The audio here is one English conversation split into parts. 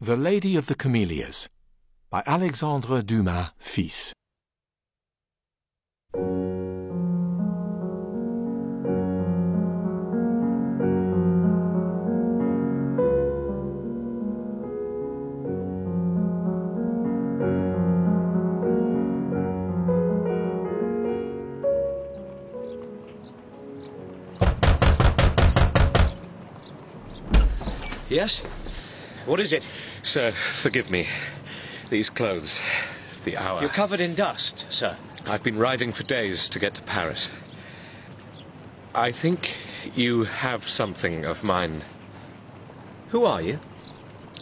The Lady of the Camellias by Alexandre Dumas, fils. Yes? What is it? Sir, forgive me. These clothes. The hour. You're covered in dust, sir. I've been riding for days to get to Paris. I think you have something of mine. Who are you?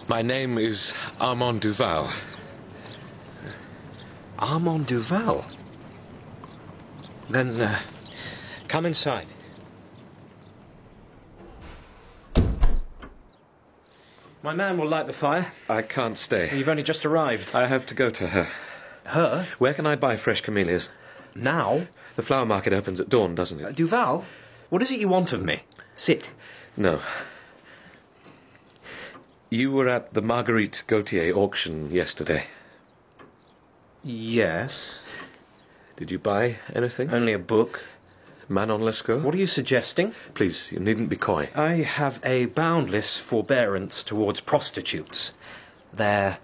My name is Armand Duval. Armand Duval. Then, uh, come inside. My man will light the fire. I can't stay. You've only just arrived. I have to go to her. Her? Where can I buy fresh camellias? Now? The flower market opens at dawn, doesn't Uh, it? Duval, what is it you want of me? Sit. No. You were at the Marguerite Gautier auction yesterday. Yes. Did you buy anything? Only a book. Manon Lescaut? What are you suggesting? Please, you needn't be coy. I have a boundless forbearance towards prostitutes. They're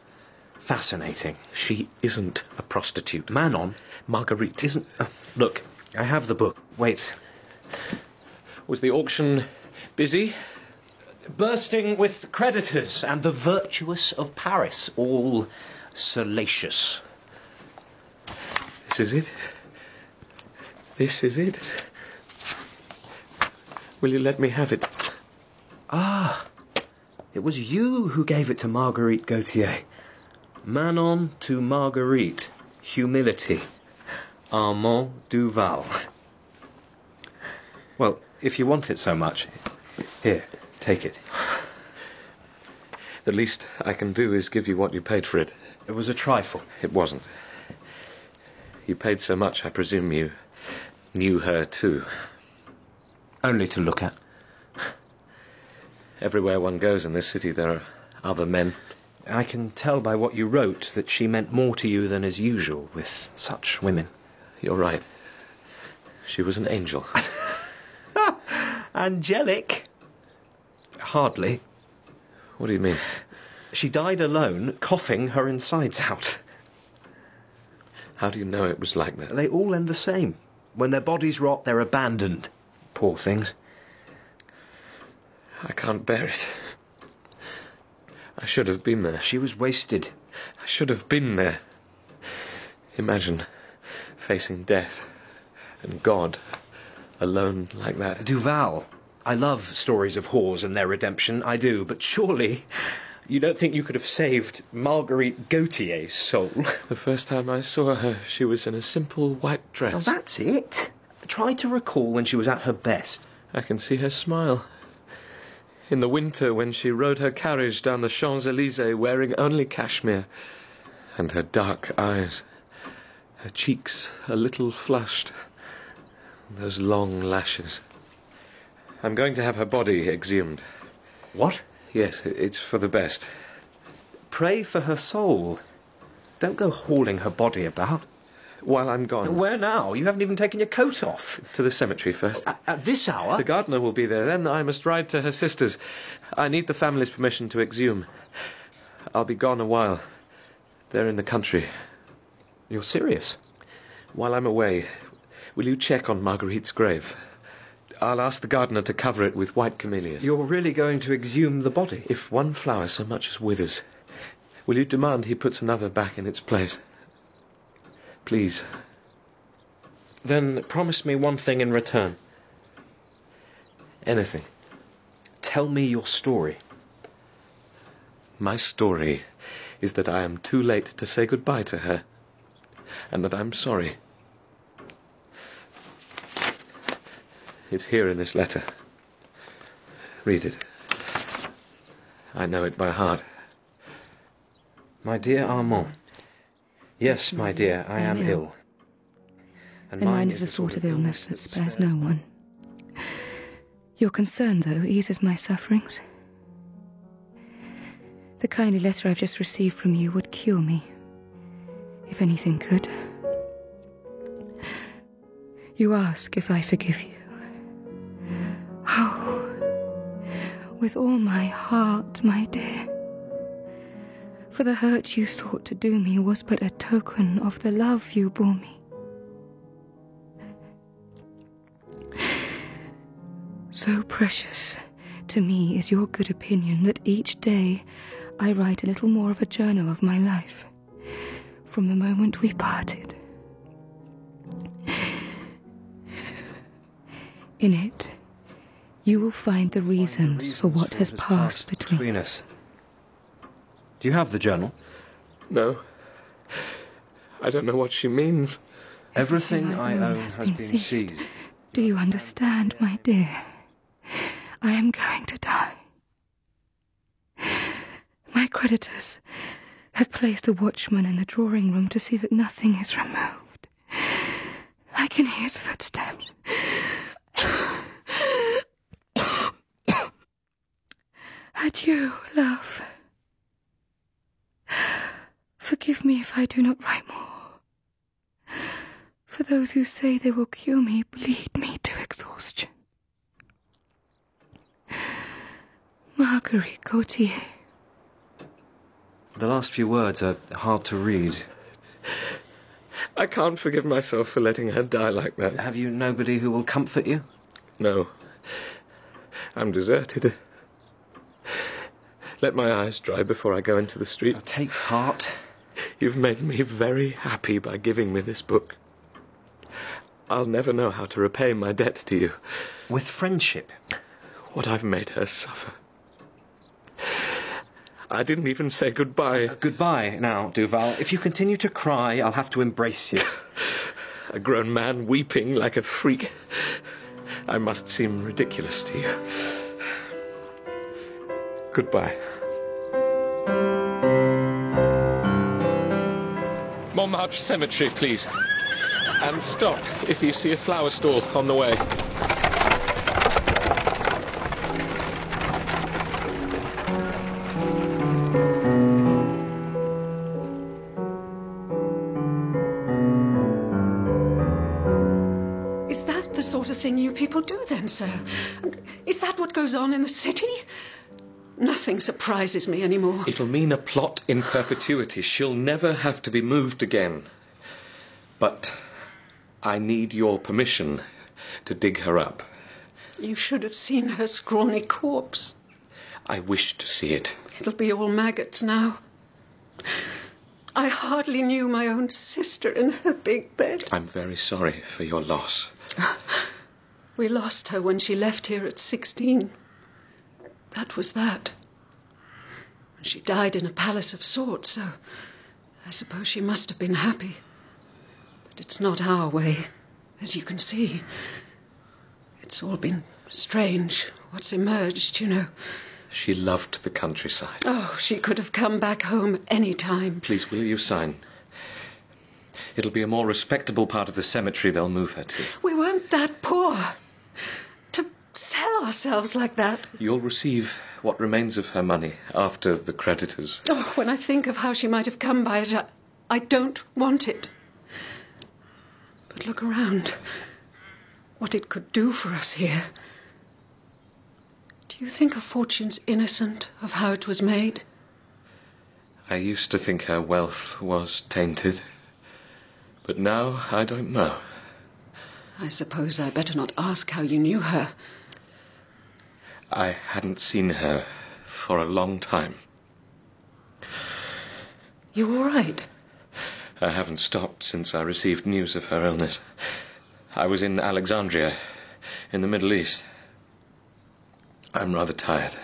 fascinating. She isn't a prostitute. Manon Marguerite. isn't. Uh, look, I have the book. Wait. Was the auction busy? Bursting with creditors and the virtuous of Paris, all salacious. This is it? This is it? Will you let me have it? Ah, it was you who gave it to Marguerite Gautier. Manon to Marguerite. Humility. Armand Duval. Well, if you want it so much, here, take it. The least I can do is give you what you paid for it. It was a trifle. It wasn't. You paid so much, I presume you knew her too. Only to look at. Everywhere one goes in this city, there are other men. I can tell by what you wrote that she meant more to you than is usual with such women. You're right. She was an angel. Angelic? Hardly. what do you mean? She died alone, coughing her insides out. How do you know it was like that? They all end the same. When their bodies rot, they're abandoned. Poor things. I can't bear it. I should have been there. She was wasted. I should have been there. Imagine facing death and God alone like that. Duval. I love stories of whores and their redemption, I do, but surely you don't think you could have saved Marguerite Gautier's soul? The first time I saw her, she was in a simple white dress. Well, that's it. Try to recall when she was at her best. I can see her smile. In the winter, when she rode her carriage down the Champs Elysees wearing only cashmere, and her dark eyes, her cheeks a little flushed, those long lashes. I'm going to have her body exhumed. What? Yes, it's for the best. Pray for her soul. Don't go hauling her body about. While I'm gone. Where now? You haven't even taken your coat off. To the cemetery first. At, at this hour? The gardener will be there. Then I must ride to her sister's. I need the family's permission to exhume. I'll be gone a while. They're in the country. You're serious? While I'm away, will you check on Marguerite's grave? I'll ask the gardener to cover it with white camellias. You're really going to exhume the body? If one flower so much as withers, will you demand he puts another back in its place? Please. Then promise me one thing in return. Anything. Tell me your story. My story is that I am too late to say goodbye to her, and that I'm sorry. It's here in this letter. Read it. I know it by heart. My dear Armand. Yes, my dear, I am ill. And mine is the sort of illness that spares no one. Your concern, though, eases my sufferings. The kindly letter I've just received from you would cure me, if anything could. You ask if I forgive you. Oh, with all my heart, my dear. For the hurt you sought to do me was but a token of the love you bore me. So precious to me is your good opinion that each day I write a little more of a journal of my life from the moment we parted. In it, you will find the reasons for what has passed between, us. Do you have the journal? No. I don't know what she means. Everything I own has been seized. seized. Do you understand, my dear? I am going to die. My creditors have placed a watchman in the drawing room to see that nothing is removed. I can hear his footsteps. Adieu, love. Forgive me if I do not write more. For those who say they will cure me bleed me to exhaustion. Marguerite Gautier. The last few words are hard to read. I can't forgive myself for letting her die like that. Have you nobody who will comfort you? No. I'm deserted. Let my eyes dry before I go into the street. Take heart. You've made me very happy by giving me this book. I'll never know how to repay my debt to you. With friendship. What I've made her suffer. I didn't even say goodbye. Uh, goodbye now, Duval. If you continue to cry, I'll have to embrace you. A grown man weeping like a freak. I must seem ridiculous to you. Goodbye. Montmartre Cemetery, please. And stop if you see a flower stall on the way. Is that the sort of thing you people do then, sir? Is that what goes on in the city? Nothing surprises me anymore. It'll mean a plot in perpetuity. She'll never have to be moved again. But I need your permission to dig her up. You should have seen her scrawny corpse. I wish to see it. It'll be all maggots now. I hardly knew my own sister in her big bed. I'm very sorry for your loss. We lost her when she left here at 16. That was that. And she died in a palace of sorts, so I suppose she must have been happy. But it's not our way, as you can see. It's all been strange, what's emerged, you know. She loved the countryside. Oh, she could have come back home any time. Please, will you sign? It'll be a more respectable part of the cemetery they'll move her to. We weren't that poor. Sell ourselves like that. You'll receive what remains of her money after the creditors. Oh, when I think of how she might have come by it, I, I don't want it. But look around. What it could do for us here. Do you think a fortune's innocent of how it was made? I used to think her wealth was tainted. But now I don't know. I suppose I better not ask how you knew her. I hadn't seen her for a long time. You all right? I haven't stopped since I received news of her illness. I was in Alexandria, in the Middle East. I'm rather tired.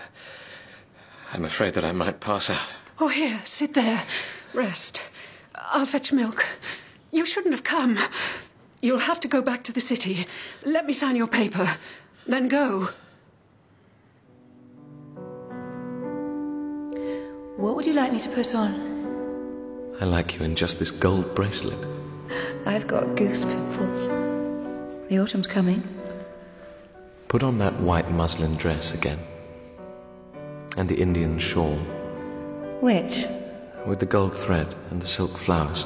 I'm afraid that I might pass out. Oh, here, sit there. Rest. I'll fetch milk. You shouldn't have come. You'll have to go back to the city. Let me sign your paper. Then go. What would you like me to put on? I like you in just this gold bracelet. I've got goose pimples. The autumn's coming. Put on that white muslin dress again. And the Indian shawl. Which? With the gold thread and the silk flowers.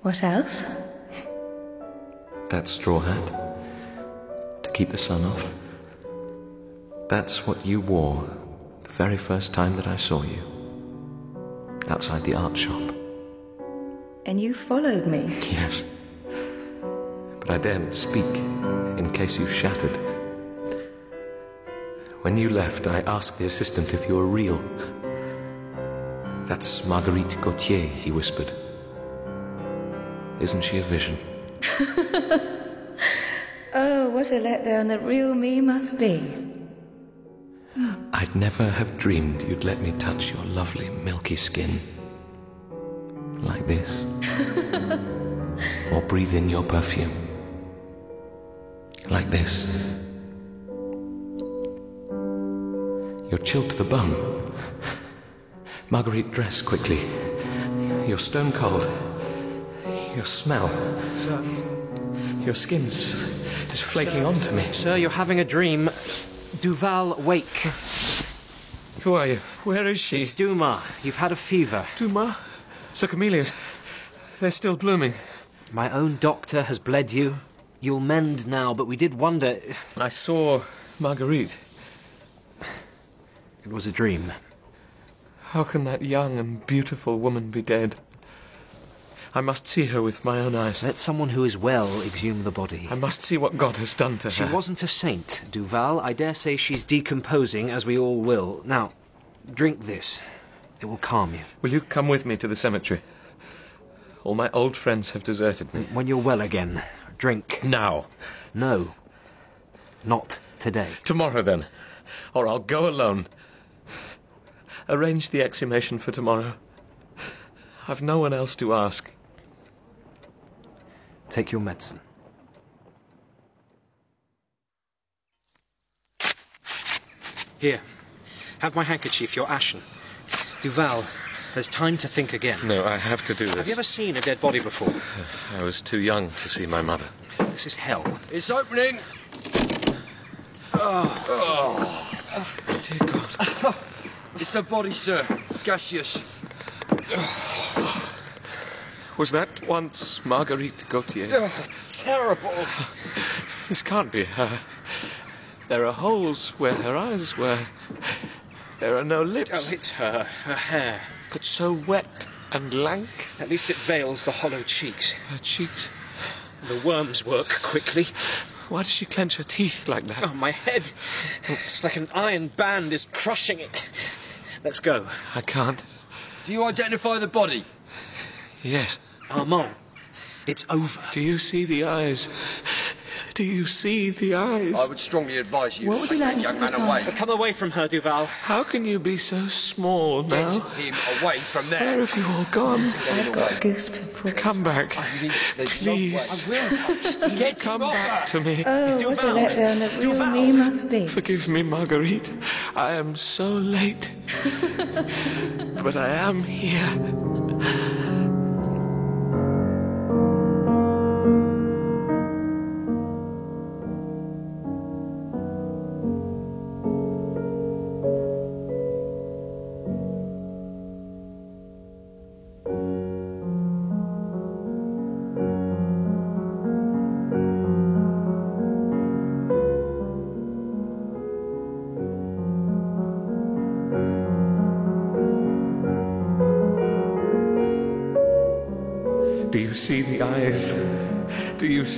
What else? That straw hat. To keep the sun off. That's what you wore very first time that I saw you. Outside the art shop. And you followed me. Yes. But I daren't speak in case you shattered. When you left, I asked the assistant if you were real. That's Marguerite Gautier, he whispered. Isn't she a vision? Oh, what a letdown the real me must be. I'd never have dreamed you'd let me touch your lovely milky skin. Like this. or breathe in your perfume. Like this. You're chilled to the bone. Marguerite, dress quickly. You're stone cold. Your smell. Sir, Your skin's is flaking onto me. sir, you're having a dream. Duval, wake. Who are you? Where is she? It's Dumas. You've had a fever. Dumas? The camellias. They're still blooming. My own doctor has bled you. You'll mend now, but we did wonder. I saw Marguerite. It was a dream. How can that young and beautiful woman be dead? I must see her with my own eyes. Let someone who is well exhume the body. I must see what God has done to She her. She wasn't a saint, Duval. I dare say she's decomposing, as we all will. Now, drink this. It will calm you. Will you come with me to the cemetery? All my old friends have deserted me. When you're well again, drink. Now. No. Not today. Tomorrow, then. Or I'll go alone. Arrange the exhumation for tomorrow. I've no one else to ask. Take your medicine. Here. Have my handkerchief. You're ashen. Duval, there's time to think again. No, I have to do this. Have you ever seen a dead body before? I was too young to see my mother. This is hell. It's opening. Oh, Dear God. It's the body, sir. Gaseous. Was that once Marguerite Gautier? Oh, terrible. This can't be her. There are holes where her eyes were. There are no lips. Oh, it's her. Her hair. but so wet and lank. At least it veils the hollow cheeks. Her cheeks. The worms work quickly. Why does she clench her teeth like that? Oh, my head. It's like an iron band is crushing it. Let's go. I can't. Do you identify the body? Yes. Armand. It's over. Do you see the eyes? Do you see the eyes? I would strongly advise you What to take you like that young man put on? away. Come away from her, Duval. How can you be so small Get now? him away from there. Where have you all gone? I've got goose pimples. Come back. There's Please. No. I will. Just get Come him back her. to me. Oh, what a letdown the real me must be. Forgive me, Marguerite. I am so late. but I am here.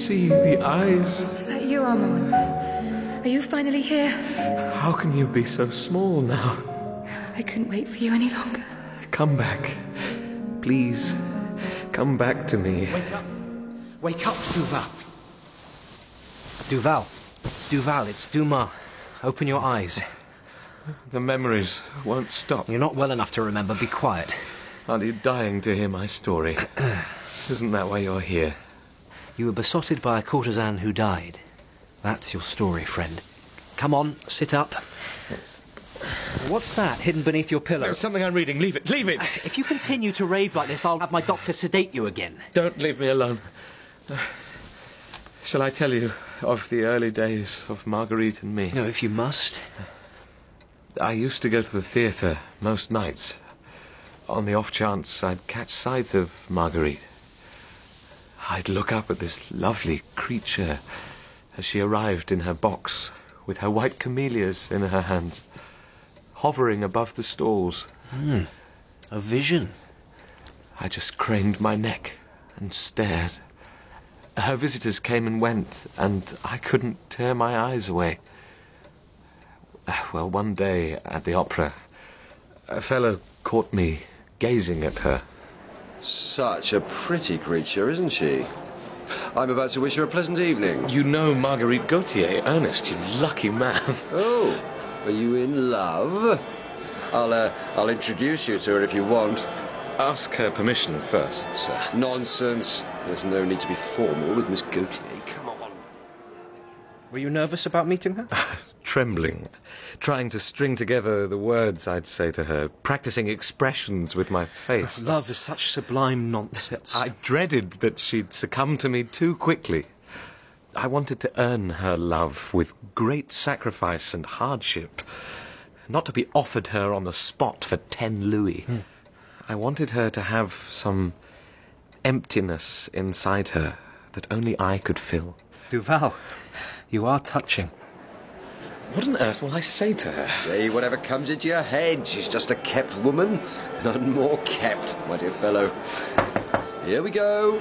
See the eyes? Is that you, Armand? Are you finally here? How can you be so small now? I couldn't wait for you any longer. Come back. Please, come back to me. Wake up, Wake up, Duval. Duval. Duval, it's Dumas. Open your eyes. The memories won't stop. You're not well enough to remember. Be quiet. Aren't you dying to hear my story? Isn't that why you're here? You were besotted by a courtesan who died. That's your story, friend. Come on, sit up. What's that hidden beneath your pillow? There's something I'm reading. Leave it. Leave it. If you continue to rave like this, I'll have my doctor sedate you again. Don't leave me alone. Shall I tell you of the early days of Marguerite and me? No, if you must. I used to go to the theatre most nights. on the off chance I'd catch sight of Marguerite. I'd look up at this lovely creature as she arrived in her box with her white camellias in her hands, hovering above the stalls. Hmm. A vision. I just craned my neck and stared. Her visitors came and went, and I couldn't tear my eyes away. Well, one day at the opera, a fellow caught me gazing at her. Such a pretty creature, isn't she? I'm about to wish her a pleasant evening. You know Marguerite Gautier, Ernest, you lucky man. Oh, are you in love? I'll, uh, I'll introduce you to her if you want. Ask her permission first, sir. Nonsense. There's no need to be formal with Miss Gautier. Come on. Were you nervous about meeting her? Trembling, trying to string together the words I'd say to her, practicing expressions with my face. Love is such sublime nonsense. I dreaded that she'd succumb to me too quickly. I wanted to earn her love with great sacrifice and hardship, not to be offered her on the spot for ten louis. I wanted her to have some emptiness inside her that only I could fill. Duval, you are touching. What on earth will I say to her? Say whatever comes into your head. She's just a kept woman. None more kept, my dear fellow. Here we go.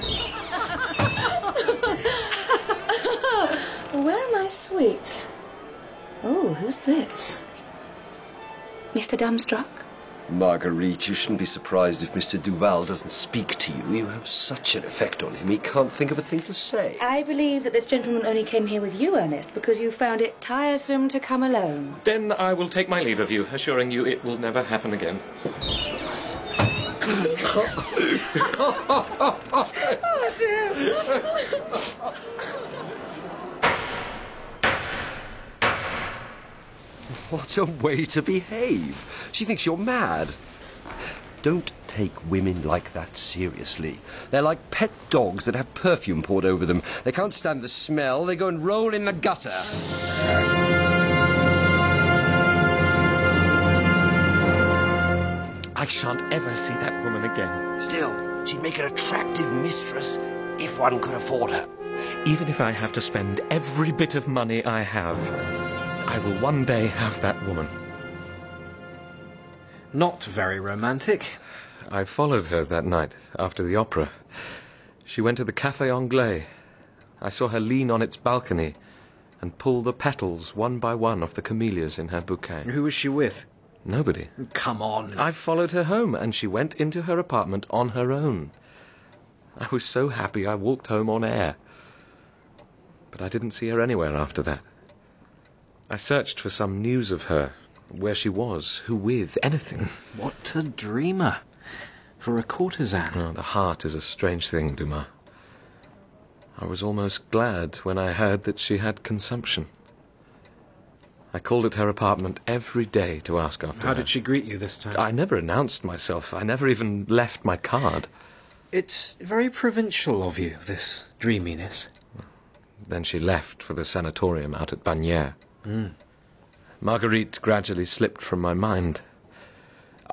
Where are my sweets? Oh, who's this? Mr. Dumbstruck? Marguerite, you shouldn't be surprised if Mr. Duval doesn't speak to you. You have such an effect on him, he can't think of a thing to say. I believe that this gentleman only came here with you, Ernest, because you found it tiresome to come alone. Then I will take my leave of you, assuring you it will never happen again. Oh, dear. What a way to behave. She thinks you're mad. Don't take women like that seriously. They're like pet dogs that have perfume poured over them. They can't stand the smell, they go and roll in the gutter. I shan't ever see that woman again. Still, she'd make an attractive mistress if one could afford her. Even if I have to spend every bit of money I have, I will one day have that woman. Not very romantic. I followed her that night after the opera. She went to the Café Anglais. I saw her lean on its balcony and pull the petals one by one off the camellias in her bouquet. Who was she with? Nobody. Come on. I followed her home, and she went into her apartment on her own. I was so happy I walked home on air. But I didn't see her anywhere after that. I searched for some news of her, where she was, who with, anything. What a dreamer. For a courtesan. Oh, the heart is a strange thing, Dumas. I was almost glad when I heard that she had consumption. I called at her apartment every day to ask after her. How her. did she greet you this time? I never announced myself. I never even left my card. It's very provincial of you, this dreaminess. Then she left for the sanatorium out at Bagnères. Mm. Marguerite gradually slipped from my mind.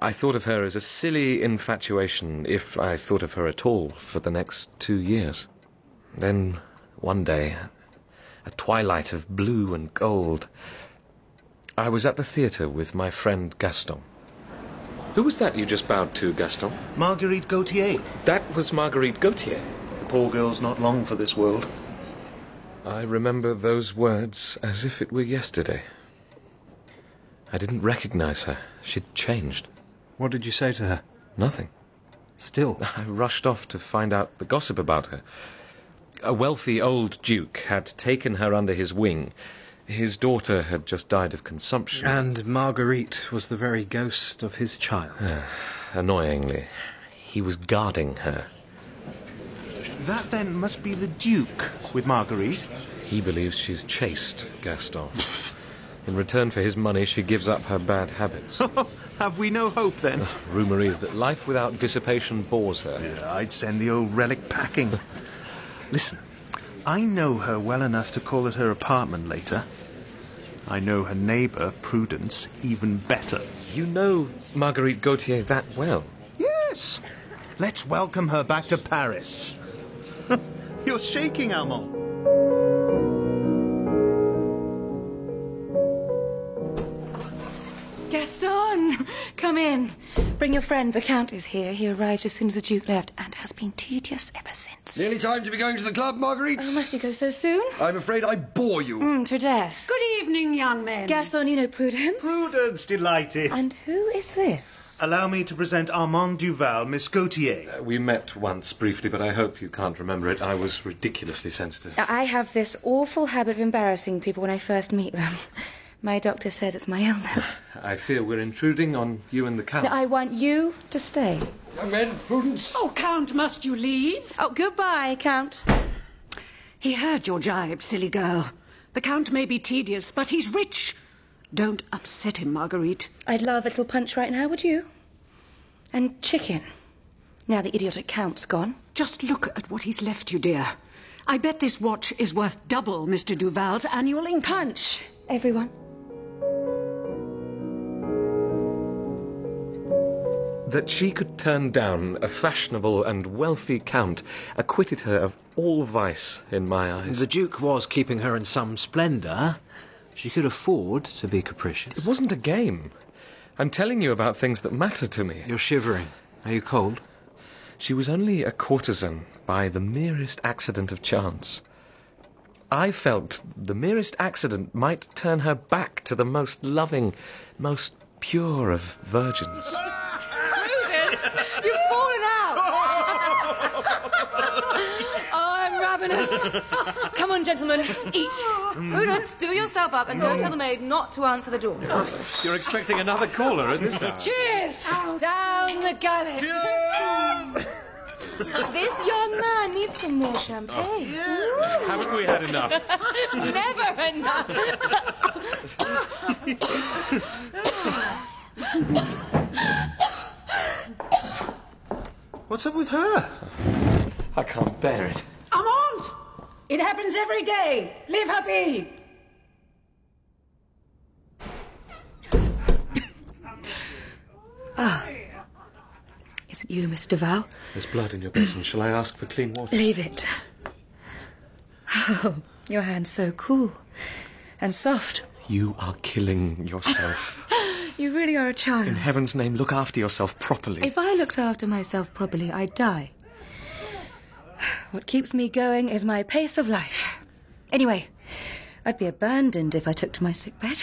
I thought of her as a silly infatuation, if I thought of her at all, for the next two years. Then, one day, a twilight of blue and gold, I was at the theatre with my friend Gaston. Who was that you just bowed to, Gaston? Marguerite Gautier. That was Marguerite Gautier. The poor girl's not long for this world. I remember those words as if it were yesterday. I didn't recognize her. She'd changed. What did you say to her? Nothing. Still. I rushed off to find out the gossip about her. A wealthy old duke had taken her under his wing. His daughter had just died of consumption. And Marguerite was the very ghost of his child. Annoyingly, he was guarding her. That then must be the Duke with Marguerite. He believes she's chaste, Gaston. In return for his money, she gives up her bad habits. Have we no hope then? Rumour is that life without dissipation bores her. Yeah, I'd send the old relic packing. Listen, I know her well enough to call at her apartment later. I know her neighbour, Prudence, even better. You know Marguerite Gautier that well. Yes. Let's welcome her back to Paris. You're shaking, Armand. Gaston, come in. Bring your friend. The Count is here. He arrived as soon as the Duke left and has been tedious ever since. Nearly time to be going to the club, Marguerite. Oh, must you go so soon? I'm afraid I bore you. Mm, to death. Good evening, young men. Gaston, you know Prudence. Prudence, delighted. And who is this? Allow me to present Armand Duval, Miss Gautier. Uh, we met once briefly, but I hope you can't remember it. I was ridiculously sensitive. I have this awful habit of embarrassing people when I first meet them. My doctor says it's my illness. I fear we're intruding on you and the Count. Now, I want you to stay. Young men, Prudence. Oh, Count, must you leave? Oh, goodbye, Count. He heard your jibe, silly girl. The Count may be tedious, but he's rich. Don't upset him, Marguerite. I'd love a little punch right now, would you? And chicken. Now the idiotic Count's gone. Just look at what he's left you, dear. I bet this watch is worth double Mr. Duval's annual income. Punch, everyone. That she could turn down a fashionable and wealthy Count acquitted her of all vice in my eyes. The Duke was keeping her in some splendour. She could afford to be capricious. It wasn't a game. I'm telling you about things that matter to me. You're shivering. Are you cold? She was only a courtesan by the merest accident of chance. I felt the merest accident might turn her back to the most loving, most pure of virgins. Prudence, you've fallen out. Oh, ravenous. Come on, gentlemen, eat. Mm. Prudence, do yourself up and go tell the maid not to answer the door. You're expecting another caller at this hour. Cheers! Down the gullet. this young man needs some more champagne. Oh. Haven't we had enough? Never enough. What's up with her? I can't bear it. Armand! It happens every day. Leave her be. Is it you, Mr. Val? There's blood in your basin. Shall I ask for clean water? Leave it. Oh, your hand's so cool and soft. You are killing yourself. You really are a child. In heaven's name, look after yourself properly. If I looked after myself properly, I'd die. What keeps me going is my pace of life. Anyway, I'd be abandoned if I took to my sick bed.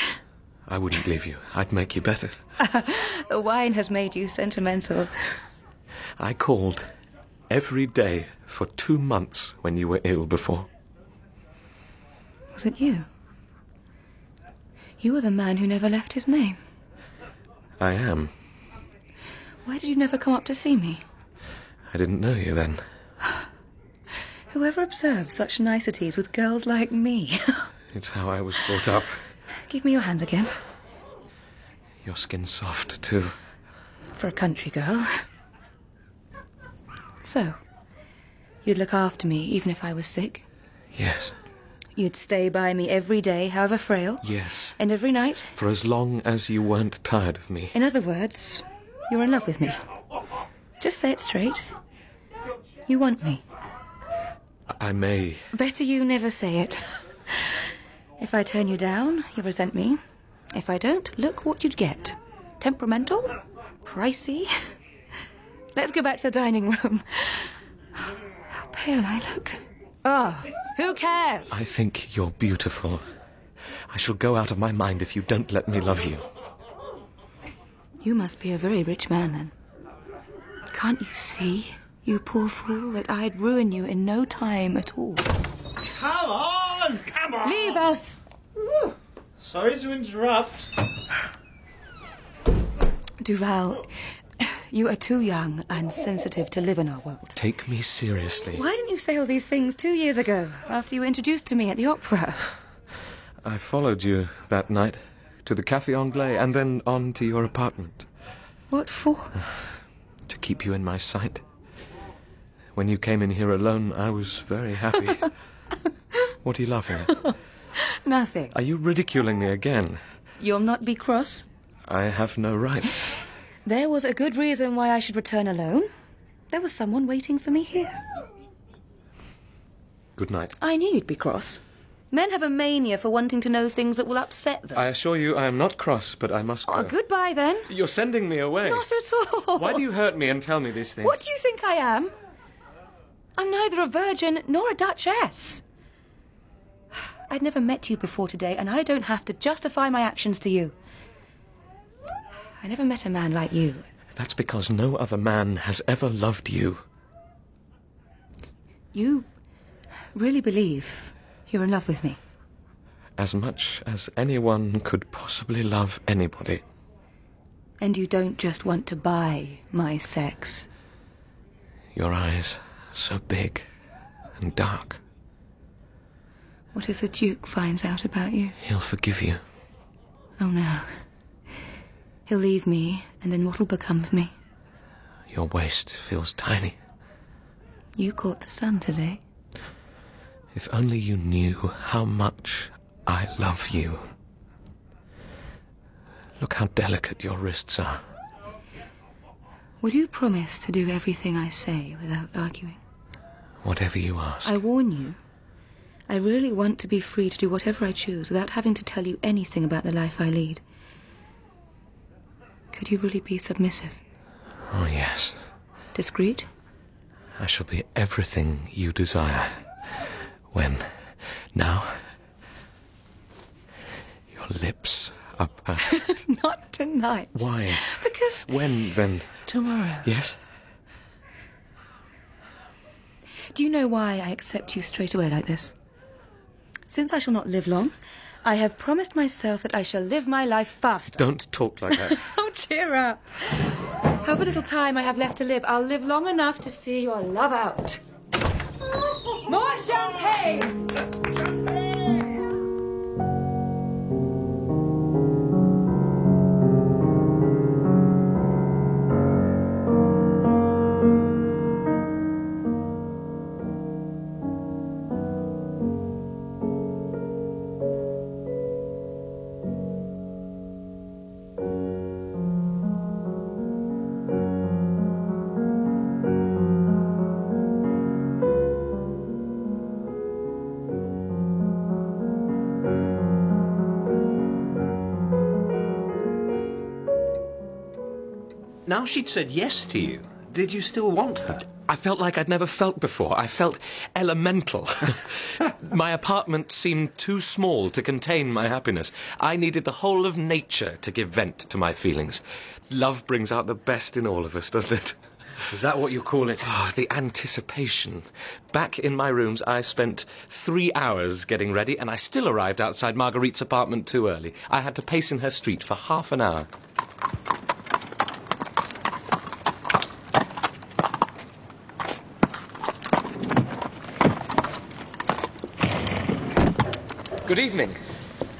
I wouldn't leave you. I'd make you better. The wine has made you sentimental. I called every day for two months when you were ill before. Was it you? You were the man who never left his name. I am. Why did you never come up to see me? I didn't know you then. Whoever observes such niceties with girls like me? It's how I was brought up. Give me your hands again. Your skin's soft, too. For a country girl. So, you'd look after me even if I was sick? Yes. You'd stay by me every day, however frail? Yes. And every night? For as long as you weren't tired of me. In other words, you're in love with me. Just say it straight. You want me. I may. Better you never say it. If I turn you down, you resent me. If I don't, look what you'd get. Temperamental? Pricey? Let's go back to the dining room. How pale I look. Oh, who cares? I think you're beautiful. I shall go out of my mind if you don't let me love you. You must be a very rich man, then. Can't you see, you poor fool, that I'd ruin you in no time at all? Come on! Come on! Leave us! Sorry to interrupt. Duval, you are too young and sensitive to live in our world. Take me seriously. Why didn't you say all these things two years ago, after you were introduced to me at the opera? I followed you that night to the Café Anglais and then on to your apartment What for? to keep you in my sight. When you came in here alone, I was very happy. what are you laughing at? Nothing. Are you ridiculing me again? You'll not be cross? I have no right. There was a good reason why I should return alone. There was someone waiting for me here. Good night. I knew you'd be cross. Men have a mania for wanting to know things that will upset them. I assure you I am not cross, but I must oh, go. Oh, goodbye then. You're sending me away. Not at all. Why do you hurt me and tell me these things? What do you think I am? I'm neither a virgin nor a duchess. I'd never met you before today, and I don't have to justify my actions to you. I never met a man like you. That's because no other man has ever loved you. You really believe you're in love with me? As much as anyone could possibly love anybody. And you don't just want to buy my sex? Your eyes so big and dark. What if the Duke finds out about you? He'll forgive you. Oh no. He'll leave me, and then what'll become of me? Your waist feels tiny. You caught the sun today. If only you knew how much I love you. Look how delicate your wrists are. Will you promise to do everything I say without arguing? Whatever you ask. I warn you. I really want to be free to do whatever I choose without having to tell you anything about the life I lead. Could you really be submissive? Oh, yes. Discreet? I shall be everything you desire. When? Now? Your lips are perfect. Not tonight. Why? Because When, then? tomorrow. Yes? Do you know why I accept you straight away like this? Since I shall not live long, I have promised myself that I shall live my life faster. Don't talk like that. Oh, cheer up. However little time I have left to live, I'll live long enough to see your love out. More champagne! Now she'd said yes to you. Did you still want her? I felt like I'd never felt before. I felt elemental. my apartment seemed too small to contain my happiness. I needed the whole of nature to give vent to my feelings. Love brings out the best in all of us, doesn't it? Is that what you call it? Oh, the anticipation. Back in my rooms, I spent three hours getting ready, and I still arrived outside Marguerite's apartment too early. I had to pace in her street for half an hour. Good evening.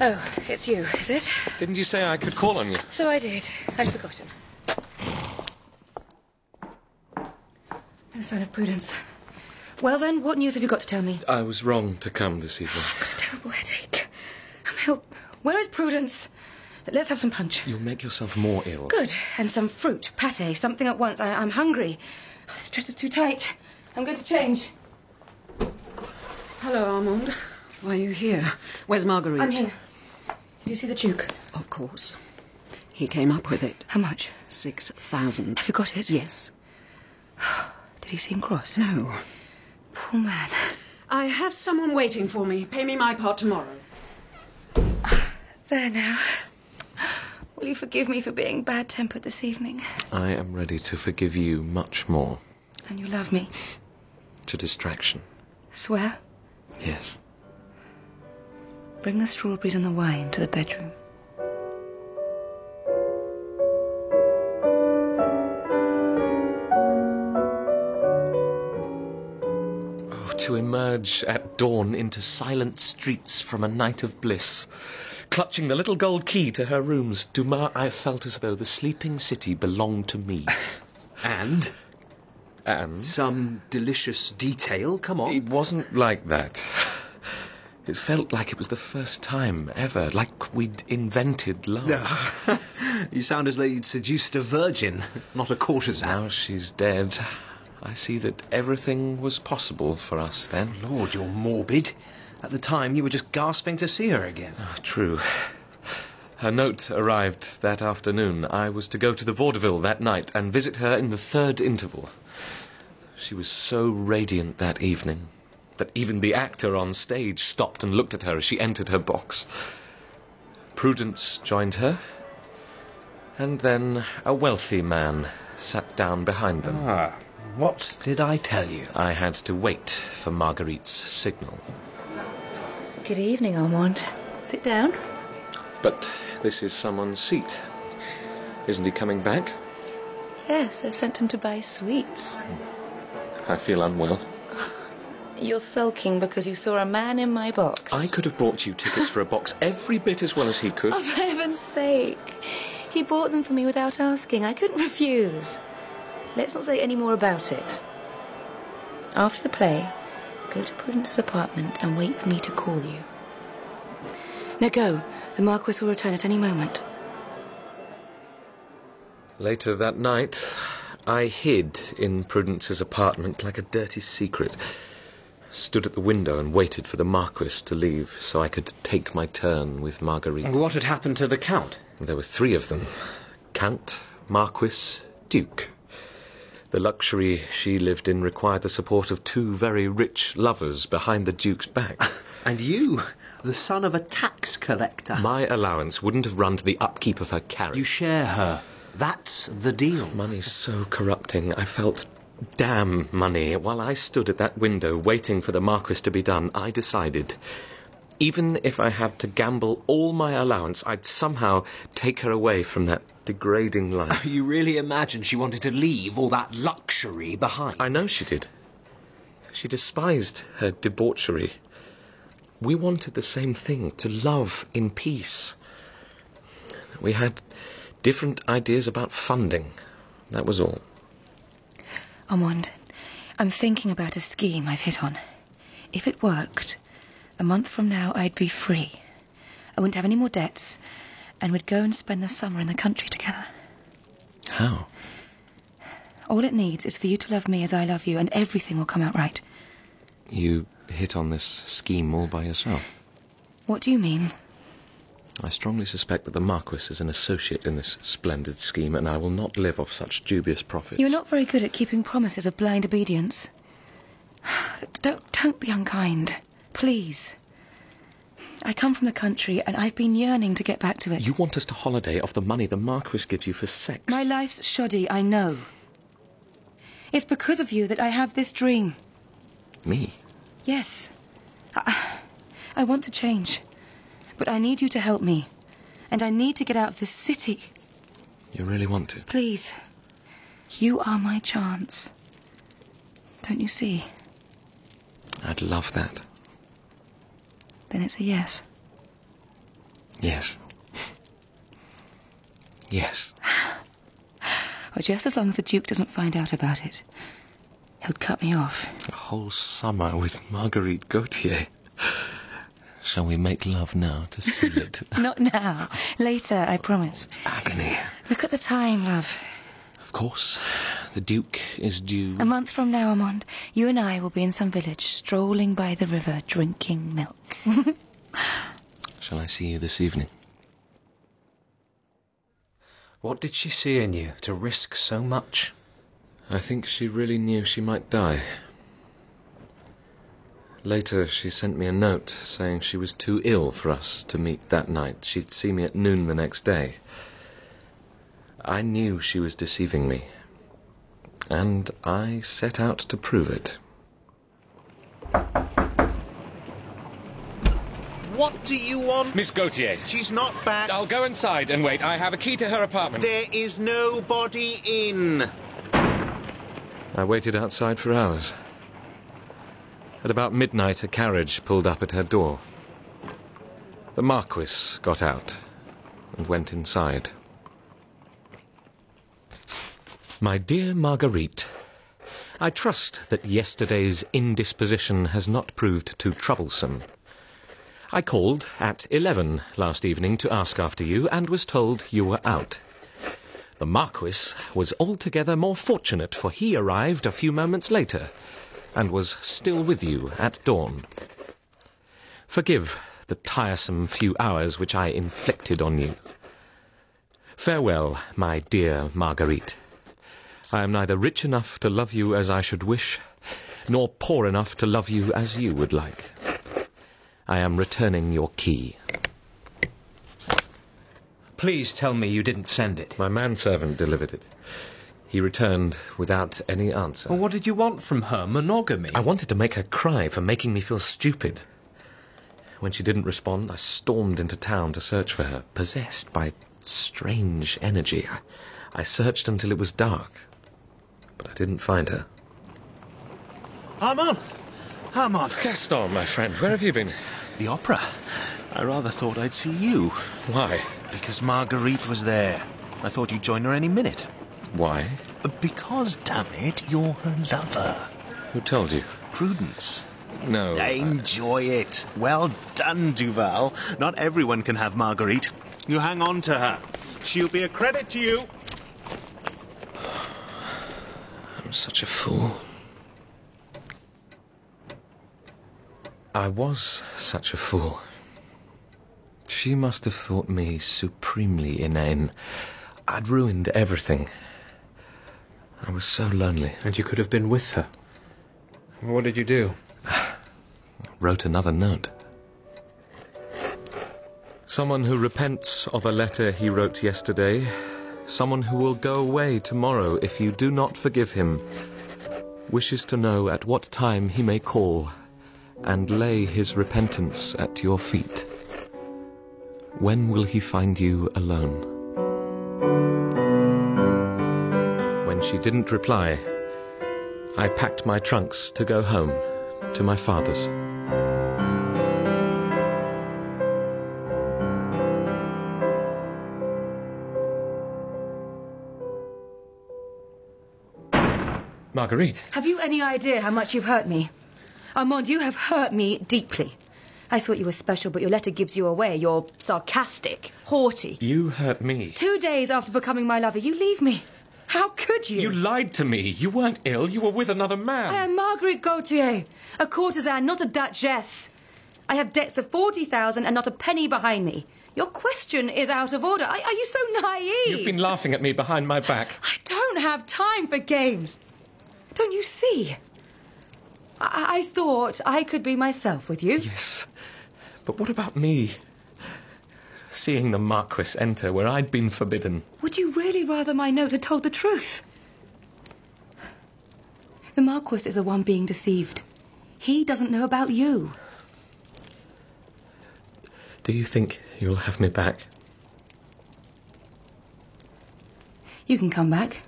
Oh, it's you, is it? Didn't you say I could call on you? So I did. I'd forgotten. No sign of Prudence. Well then, what news have you got to tell me? I was wrong to come this evening. I've got a terrible headache. Um, I'm ill. Where is Prudence? Let's have some punch. You'll make yourself more ill. Good. And some fruit, pate, something at once. I, I'm hungry. Oh, this dress is too tight. I'm going to change. Hello, Armand. Why are you here? Where's Marguerite? I'm here. Did you see the Duke? Of course. He came up with it. How much? Six thousand. Have you got it? Yes. Did he seem cross? No. Poor man. I have someone waiting for me. Pay me my part tomorrow. There now. Will you forgive me for being bad tempered this evening? I am ready to forgive you much more. And you love me. To distraction. Swear? Yes. Bring the strawberries and the wine to the bedroom. Oh, to emerge at dawn into silent streets from a night of bliss. Clutching the little gold key to her rooms, Dumas, I felt as though the sleeping city belonged to me. And And some delicious detail. Come on. it wasn't like that. It felt like it was the first time ever, like we'd invented love. You sound as though you'd seduced a virgin, not a courtesan. Now she's dead. I see that everything was possible for us then. Lord, you're morbid. At the time, you were just gasping to see her again. Ah, True. Her note arrived that afternoon. I was to go to the vaudeville that night and visit her in the third interval. She was so radiant that evening that even the actor on stage stopped and looked at her as she entered her box. Prudence joined her, and then a wealthy man sat down behind them. Ah, what did I tell you? I had to wait for Marguerite's signal. Good evening, Armand. Sit down. But this is someone's seat. Isn't he coming back? Yes, I've sent him to buy sweets. I feel unwell. You're sulking because you saw a man in my box. I could have brought you tickets for a box every bit as well as he could. Oh, for heaven's sake. He bought them for me without asking. I couldn't refuse. Let's not say any more about it. After the play, go to Prudence's apartment and wait for me to call you. Now go. The Marquis will return at any moment. Later that night, I hid in Prudence's apartment like a dirty secret. Stood at the window and waited for the Marquis to leave so I could take my turn with Marguerite. What had happened to the Count? There were three of them Count, Marquis, Duke. The luxury she lived in required the support of two very rich lovers behind the Duke's back. And you, the son of a tax collector. My allowance wouldn't have run to the upkeep of her carriage. You share her. That's the deal. Money's so corrupting. I felt damn money. While I stood at that window waiting for the Marquis to be done, I decided. Even if I had to gamble all my allowance, I'd somehow take her away from that degrading life. You really imagine she wanted to leave all that luxury behind? I know she did. She despised her debauchery. We wanted the same thing to love in peace. We had different ideas about funding. That was all. Armand, I'm thinking about a scheme I've hit on. If it worked, a month from now I'd be free. I wouldn't have any more debts, and we'd go and spend the summer in the country together. How? All it needs is for you to love me as I love you, and everything will come out right. You hit on this scheme all by yourself. What do you mean? I strongly suspect that the Marquis is an associate in this splendid scheme, and I will not live off such dubious profits. You're not very good at keeping promises of blind obedience. Don't, don't be unkind. Please. I come from the country, and I've been yearning to get back to it. You want us to holiday off the money the Marquis gives you for sex? My life's shoddy, I know. It's because of you that I have this dream. Me? Yes. I, I want to change. But I need you to help me. And I need to get out of this city. You really want to? Please. You are my chance. Don't you see? I'd love that. Then it's a yes. Yes. yes. Or just as long as the Duke doesn't find out about it. He'll cut me off. A whole summer with Marguerite Gautier. Shall we make love now to seal it? Not now. Later, I promise. Agony. Look at the time, love. Of course. The Duke is due. A month from now, Armand, you and I will be in some village, strolling by the river, drinking milk. Shall I see you this evening? What did she see in you to risk so much? I think she really knew she might die. Later, she sent me a note saying she was too ill for us to meet that night. She'd see me at noon the next day. I knew she was deceiving me, and I set out to prove it. What do you want? Miss Gautier. She's not back. I'll go inside and wait. I have a key to her apartment. There is nobody in. I waited outside for hours. At about midnight, a carriage pulled up at her door. The Marquis got out and went inside. My dear Marguerite, I trust that yesterday's indisposition has not proved too troublesome. I called at eleven last evening to ask after you and was told you were out. The Marquis was altogether more fortunate, for he arrived a few moments later, and was still with you at dawn. Forgive the tiresome few hours which I inflicted on you. Farewell, my dear Marguerite. I am neither rich enough to love you as I should wish, nor poor enough to love you as you would like. I am returning your key. Please tell me you didn't send it. My manservant delivered it. He returned without any answer. Well, what did you want from her? Monogamy? I wanted to make her cry for making me feel stupid. When she didn't respond, I stormed into town to search for her, possessed by strange energy. I, I searched until it was dark, but I didn't find her. Armand! Armand! Gaston, my friend, where have you been? The opera. I rather thought I'd see you. Why? Because Marguerite was there. I thought you'd join her any minute. Why? Because, damn it, you're her lover. Who told you? Prudence. No. Enjoy it. Well done, Duval. Not everyone can have Marguerite. You hang on to her. She'll be a credit to you. I'm such a fool. I was such a fool. She must have thought me supremely inane. I'd ruined everything. I was so lonely. And you could have been with her. What did you do? Wrote another note. Someone who repents of a letter he wrote yesterday. Someone who will go away tomorrow if you do not forgive him. Wishes to know at what time he may call and lay his repentance at your feet. When will he find you alone? She didn't reply, I packed my trunks to go home to my father's. Marguerite. Have you any idea how much you've hurt me? Armand, you have hurt me deeply. I thought you were special, but your letter gives you away. You're sarcastic, haughty. You hurt me. Two days after becoming my lover, you leave me. How could you? You lied to me. You weren't ill. You were with another man. I am Marguerite Gautier, a courtesan, not a duchess. I have debts of 40,000 and not a penny behind me. Your question is out of order. Are, are you so naive? You've been laughing at me behind my back. I don't have time for games. Don't you see? I, I thought I could be myself with you. Yes. But what about me? Seeing the Marquis enter where I'd been forbidden. Would you really rather my note had told the truth? The Marquis is the one being deceived. He doesn't know about you. Do you think you'll have me back? You can come back.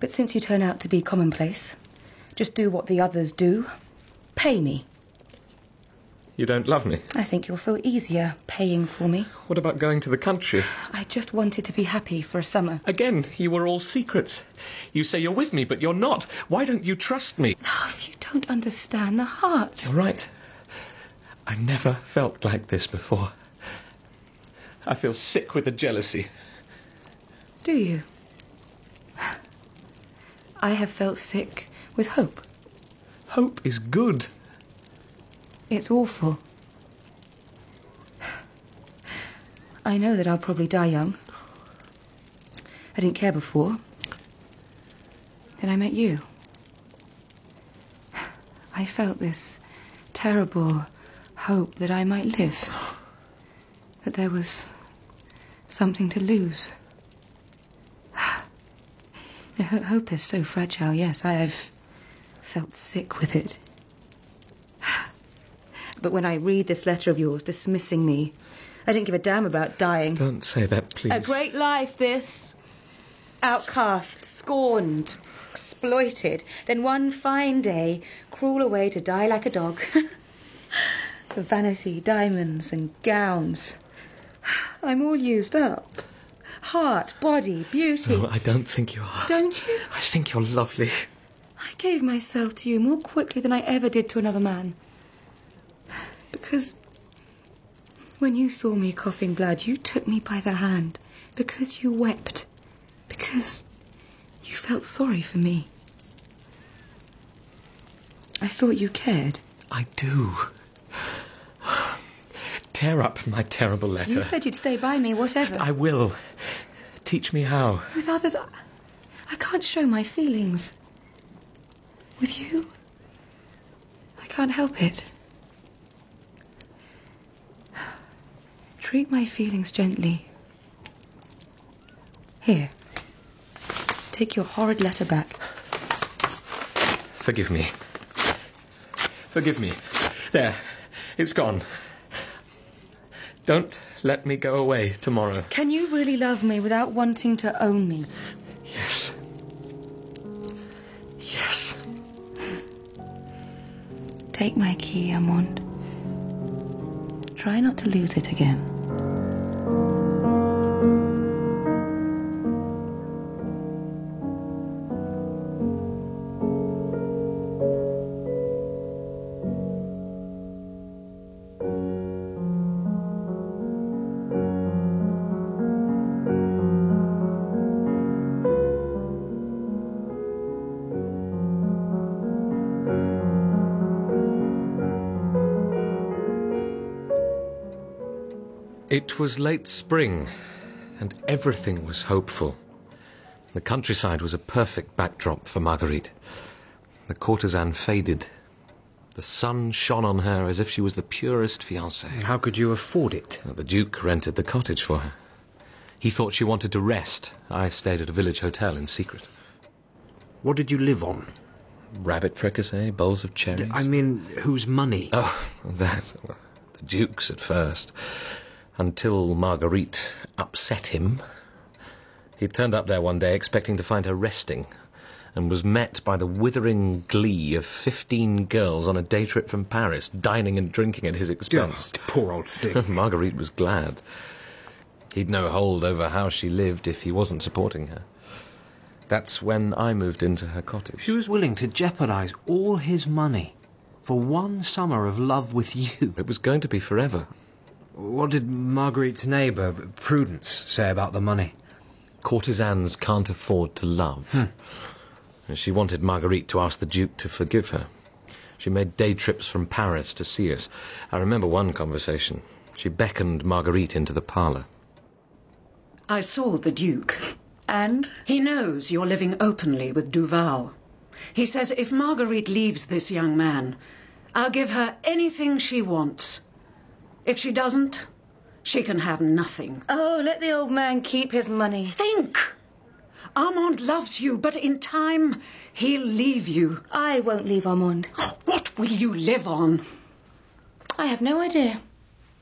But since you turn out to be commonplace, just do what the others do. Pay me. You don't love me? I think you'll feel easier paying for me. What about going to the country? I just wanted to be happy for a summer. Again, you were all secrets. You say you're with me, but you're not. Why don't you trust me? Love, you don't understand the heart. You're right. I never felt like this before. I feel sick with the jealousy. Do you? I have felt sick with hope. Hope is good. It's awful. I know that I'll probably die young. I didn't care before. Then I met you. I felt this terrible hope that I might live. That there was something to lose. Ho- Hope is so fragile, yes. I have felt sick with it. But when I read this letter of yours dismissing me, I didn't give a damn about dying. Don't say that, please. A great life, this. Outcast, scorned, exploited. Then one fine day, crawl away to die like a dog. Vanity, diamonds, and gowns. I'm all used up. Heart, body, beauty. No, I don't think you are. Don't you? I think you're lovely. I gave myself to you more quickly than I ever did to another man. Because when you saw me coughing blood, you took me by the hand because you wept. Because you felt sorry for me. I thought you cared. I do. Tear up my terrible letter. You said you'd stay by me, whatever. I will. Teach me how. With others, I, I can't show my feelings. With you, I can't help it. Treat my feelings gently. Here. Take your horrid letter back. Forgive me. Forgive me. There. It's gone. Don't let me go away tomorrow. Can you really love me without wanting to own me? Yes. Yes. Take my key, Armand. Try not to lose it again. Was late spring, and everything was hopeful. The countryside was a perfect backdrop for Marguerite. The courtesan faded. The sun shone on her as if she was the purest fiancée. How could you afford it? The Duke rented the cottage for her. He thought she wanted to rest. I stayed at a village hotel in secret. What did you live on? Rabbit fricassee, bowls of cherries. I mean, whose money? Oh, that. The Duke's at first. Until Marguerite upset him. He turned up there one day expecting to find her resting and was met by the withering glee of fifteen girls on a day trip from Paris, dining and drinking at his expense. Oh, poor old thing. Marguerite was glad. He'd no hold over how she lived if he wasn't supporting her. That's when I moved into her cottage. She was willing to jeopardize all his money for one summer of love with you. It was going to be forever. What did Marguerite's neighbour, Prudence, say about the money? Courtesans can't afford to love. Hmm. She wanted Marguerite to ask the Duke to forgive her. She made day trips from Paris to see us. I remember one conversation. She beckoned Marguerite into the parlour. I saw the Duke. And? He knows you're living openly with Duval. He says if Marguerite leaves this young man, I'll give her anything she wants. If she doesn't, she can have nothing. Oh, let the old man keep his money. Think! Armand loves you, but in time, he'll leave you. I won't leave Armand. Oh, what will you live on? I have no idea.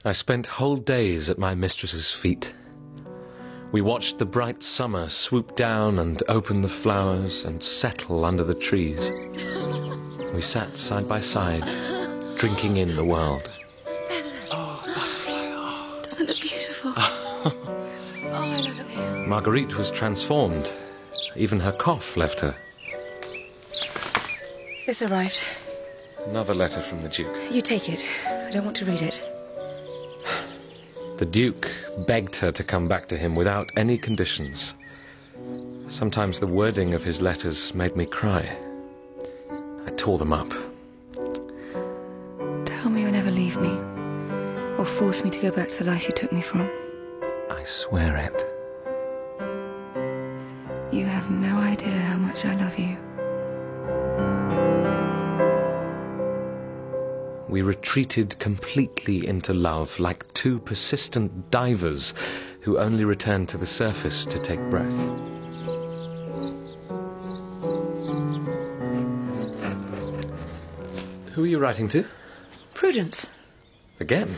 I spent whole days at my mistress's feet. We watched the bright summer swoop down and open the flowers and settle under the trees. We sat side by side, drinking in the world. Marguerite was transformed. Even her cough left her. This arrived. Another letter from the Duke. You take it. I don't want to read it. The Duke begged her to come back to him without any conditions. Sometimes the wording of his letters made me cry. I tore them up. Tell me you'll never leave me. Or force me to go back to the life you took me from. I swear it. You have no idea how much I love you. We retreated completely into love, like two persistent divers who only return to the surface to take breath. Who are you writing to? Prudence. Again?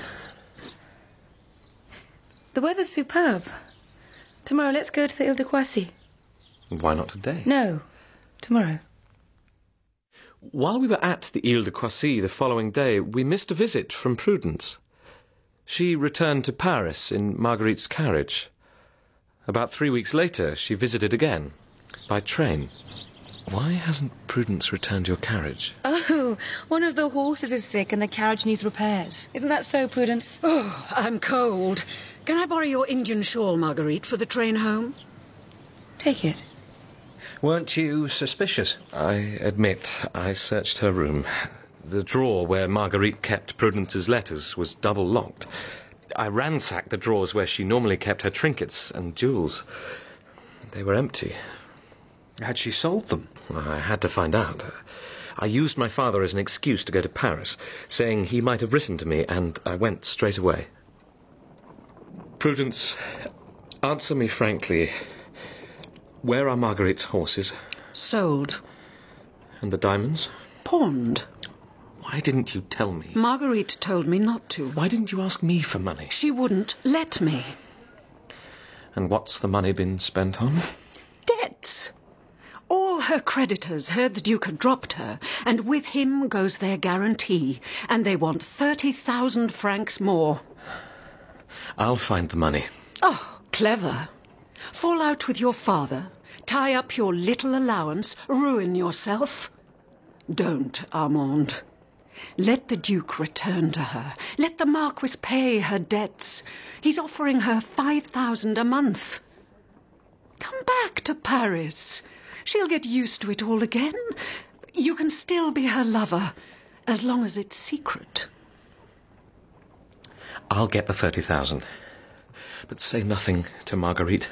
The weather's superb. Tomorrow let's go to the Ile de Croissy. Why not today? No, tomorrow. While we were at the Ile de Croissy the following day, we missed a visit from Prudence. She returned to Paris in Marguerite's carriage. About three weeks later, she visited again, by train. Why hasn't Prudence returned your carriage? Oh, one of the horses is sick and the carriage needs repairs. Isn't that so, Prudence? Oh, I'm cold. Can I borrow your Indian shawl, Marguerite, for the train home? Take it. Weren't you suspicious? I admit I searched her room. The drawer where Marguerite kept Prudence's letters was double locked. I ransacked the drawers where she normally kept her trinkets and jewels. They were empty. Had she sold them? I had to find out. I used my father as an excuse to go to Paris, saying he might have written to me, and I went straight away. Prudence, answer me frankly. Where are Marguerite's horses? Sold. And the diamonds? Pawned. Why didn't you tell me? Marguerite told me not to. Why didn't you ask me for money? She wouldn't let me. And what's the money been spent on? Debts. All her creditors heard the Duke had dropped her, and with him goes their guarantee, and they want 30,000 francs more. I'll find the money. Oh, clever. Fall out with your father, tie up your little allowance, ruin yourself. Don't, Armand. Let the Duke return to her. Let the Marquis pay her debts. He's offering her 5,000 a month. Come back to Paris. She'll get used to it all again. You can still be her lover, as long as it's secret. I'll get the 30,000. But say nothing to Marguerite.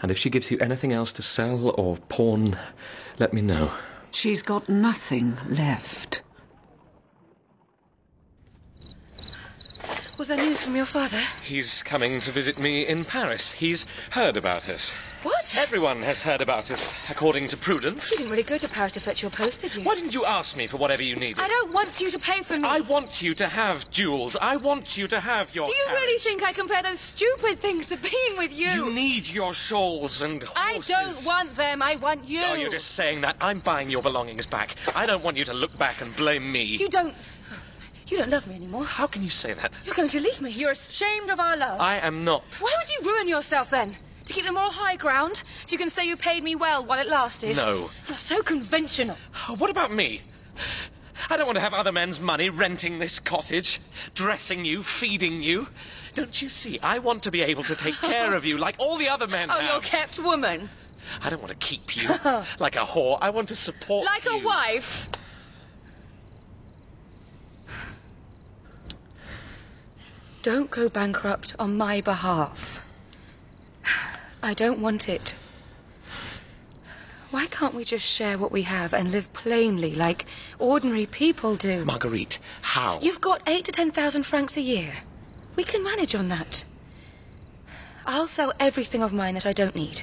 And if she gives you anything else to sell or pawn, let me know. She's got nothing left. Was there news from your father? He's coming to visit me in Paris. He's heard about us. What? Everyone has heard about us, according to Prudence. You didn't really go to Paris to fetch your post, did you? Why didn't you ask me for whatever you needed? I don't want you to pay for me. I want you to have jewels. I want you to have your. Do you carriage. really think I compare those stupid things to being with you? You need your shawls and horses. I don't want them. I want you. Oh, you're just saying that. I'm buying your belongings back. I don't want you to look back and blame me. You don't. You don't love me anymore. How can you say that? You're going to leave me. You're ashamed of our love. I am not. Why would you ruin yourself then? To keep the moral high ground? So you can say you paid me well while it lasted? No. You're so conventional. What about me? I don't want to have other men's money renting this cottage, dressing you, feeding you. Don't you see? I want to be able to take care of you like all the other men Oh, have. you're kept woman. I don't want to keep you like a whore. I want to support you. Like you. a wife. Don't go bankrupt on my behalf. I don't want it. Why can't we just share what we have and live plainly like ordinary people do? Marguerite, how? You've got eight to ten thousand francs a year. We can manage on that. I'll sell everything of mine that I don't need.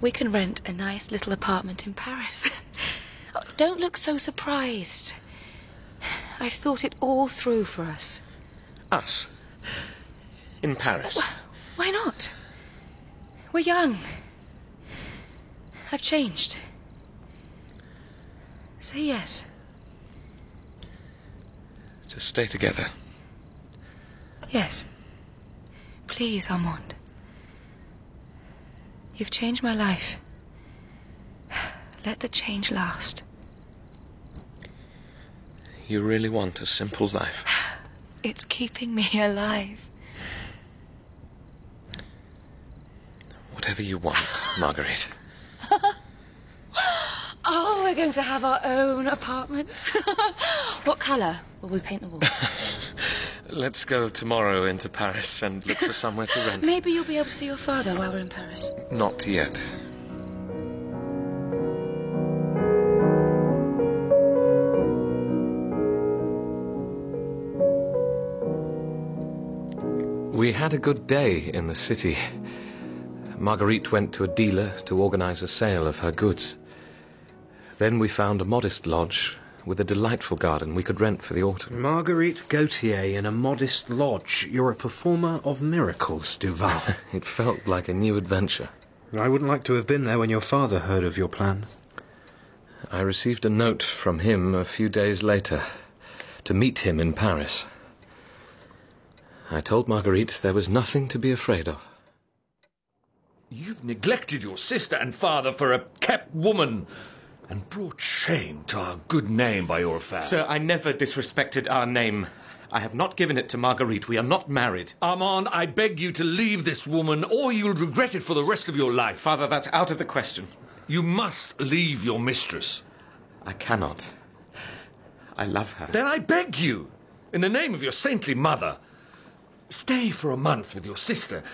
We can rent a nice little apartment in Paris. Don't look so surprised. I've thought it all through for us. Us. In Paris. Why not? We're young. I've changed. Say yes. To stay together. Yes. Please, Armand. You've changed my life. Let the change last. You really want a simple life. It's keeping me alive. Whatever you want, Marguerite. Oh, we're going to have our own apartment. what colour will we paint the walls? Let's go tomorrow into Paris and look for somewhere to rent. Maybe you'll be able to see your father while we're in Paris. Not yet. We had a good day in the city. Marguerite went to a dealer to organize a sale of her goods. Then we found a modest lodge with a delightful garden we could rent for the autumn. Marguerite Gautier in a modest lodge. You're a performer of miracles, Duval. It felt like a new adventure. I wouldn't like to have been there when your father heard of your plans. I received a note from him a few days later to meet him in Paris. I told Marguerite there was nothing to be afraid of. You've neglected your sister and father for a kept woman and brought shame to our good name by your affair. Sir, I never disrespected our name. I have not given it to Marguerite. We are not married. Armand, I beg you to leave this woman, or you'll regret it for the rest of your life. Father, that's out of the question. You must leave your mistress. I cannot. I love her. Then I beg you, in the name of your saintly mother, stay for a month with your sister.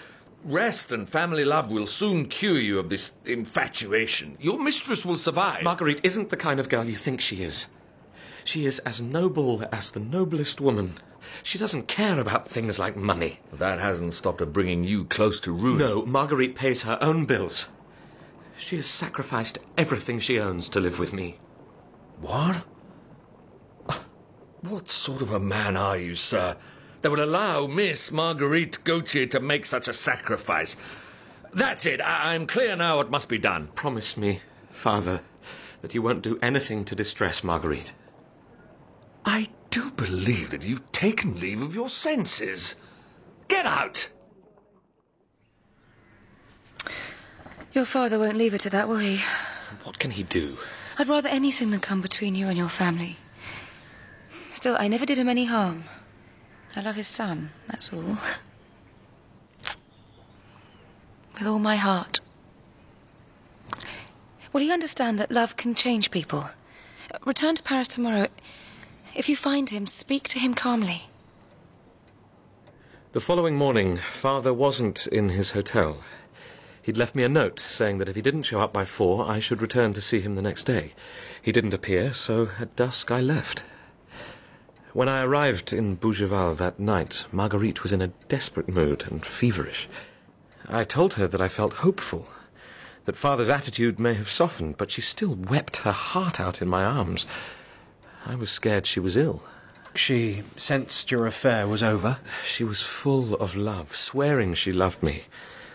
Rest and family love will soon cure you of this infatuation. Your mistress will survive. Marguerite isn't the kind of girl you think she is. She is as noble as the noblest woman. She doesn't care about things like money. That hasn't stopped her bringing you close to ruin. No, Marguerite pays her own bills. She has sacrificed everything she owns to live with me. What? What sort of a man are you, sir, that would allow Miss Marguerite Gautier to make such a sacrifice? That's it. I- I'm clear now what must be done. Promise me, Father, that you won't do anything to distress Marguerite. I do believe that you've taken leave of your senses. Get out! Your father won't leave it to that, will he? What can he do? I'd rather anything than come between you and your family. Still, I never did him any harm. I love his son, that's all. With all my heart. Will he understand that love can change people? Return to Paris tomorrow. If you find him, speak to him calmly. The following morning, Father wasn't in his hotel. He'd left me a note saying that if he didn't show up by four, I should return to see him the next day. He didn't appear, so at dusk I left. When I arrived in Bougival that night, Marguerite was in a desperate mood and feverish. I told her that I felt hopeful, that Father's attitude may have softened, but she still wept her heart out in my arms. I was scared she was ill. She sensed your affair was over? She was full of love, swearing she loved me,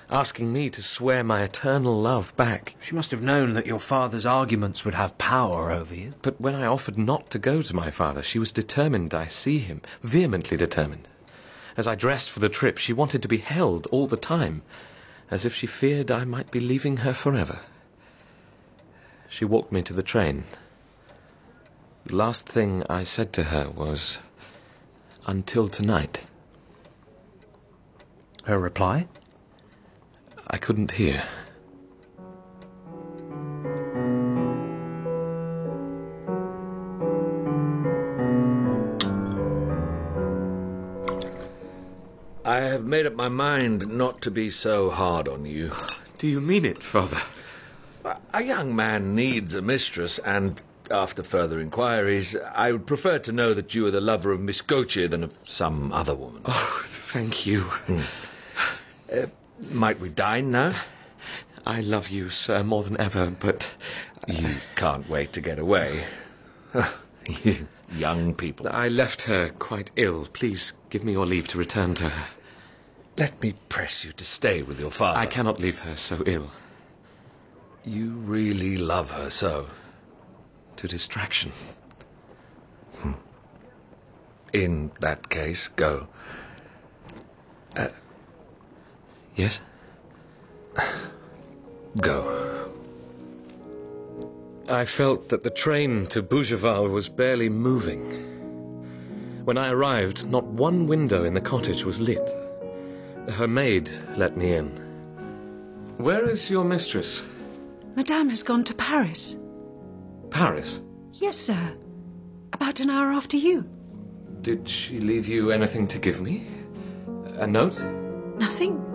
asking me to swear my eternal love back. She must have known that your father's arguments would have power over you. But when I offered not to go to my father, she was determined I see him, vehemently determined. As I dressed for the trip, she wanted to be held all the time, as if she feared I might be leaving her forever. She walked me to the train. The last thing I said to her was, until tonight. Her reply? I couldn't hear. I have made up my mind not to be so hard on you. Do you mean it, Father? A young man needs a mistress, and after further inquiries, I would prefer to know that you are the lover of Miss Gautier than of some other woman. Oh, thank you. Uh, might we dine now? I love you, sir, more than ever, but. You can't wait to get away. you young people. I left her quite ill. Please give me your leave to return to her. Let me press you to stay with your father. I cannot leave her so ill. You really love her so? To distraction. Hmm. In that case, go. Yes? Go. I felt that the train to Bougival was barely moving. When I arrived, not one window in the cottage was lit. Her maid let me in. Where is your mistress? Madame has gone to Paris. Paris? Yes, sir. About an hour after you. Did she leave you anything to give me? A note? Nothing.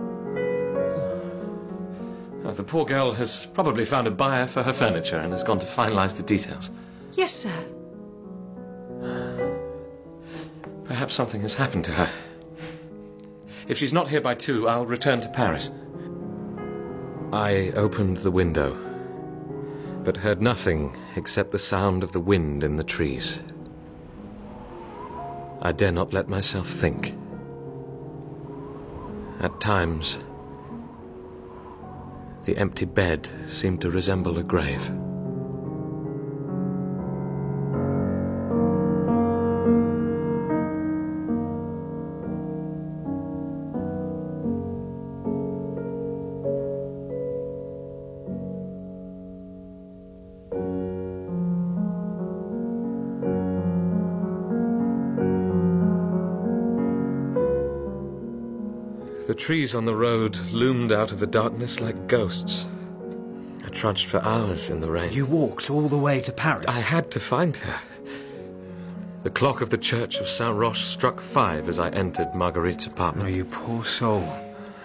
Uh, the poor girl has probably found a buyer for her furniture and has gone to finalize the details. Yes, sir. Perhaps something has happened to her. If she's not here by two, I'll return to Paris. I opened the window, but heard nothing except the sound of the wind in the trees. I dare not let myself think. At times, the empty bed seemed to resemble a grave. Trees on the road loomed out of the darkness like ghosts. I trudged for hours in the rain. You walked all the way to Paris? I had to find her. The clock of the church of Saint Roch struck five as I entered Marguerite's apartment. Oh, you poor soul.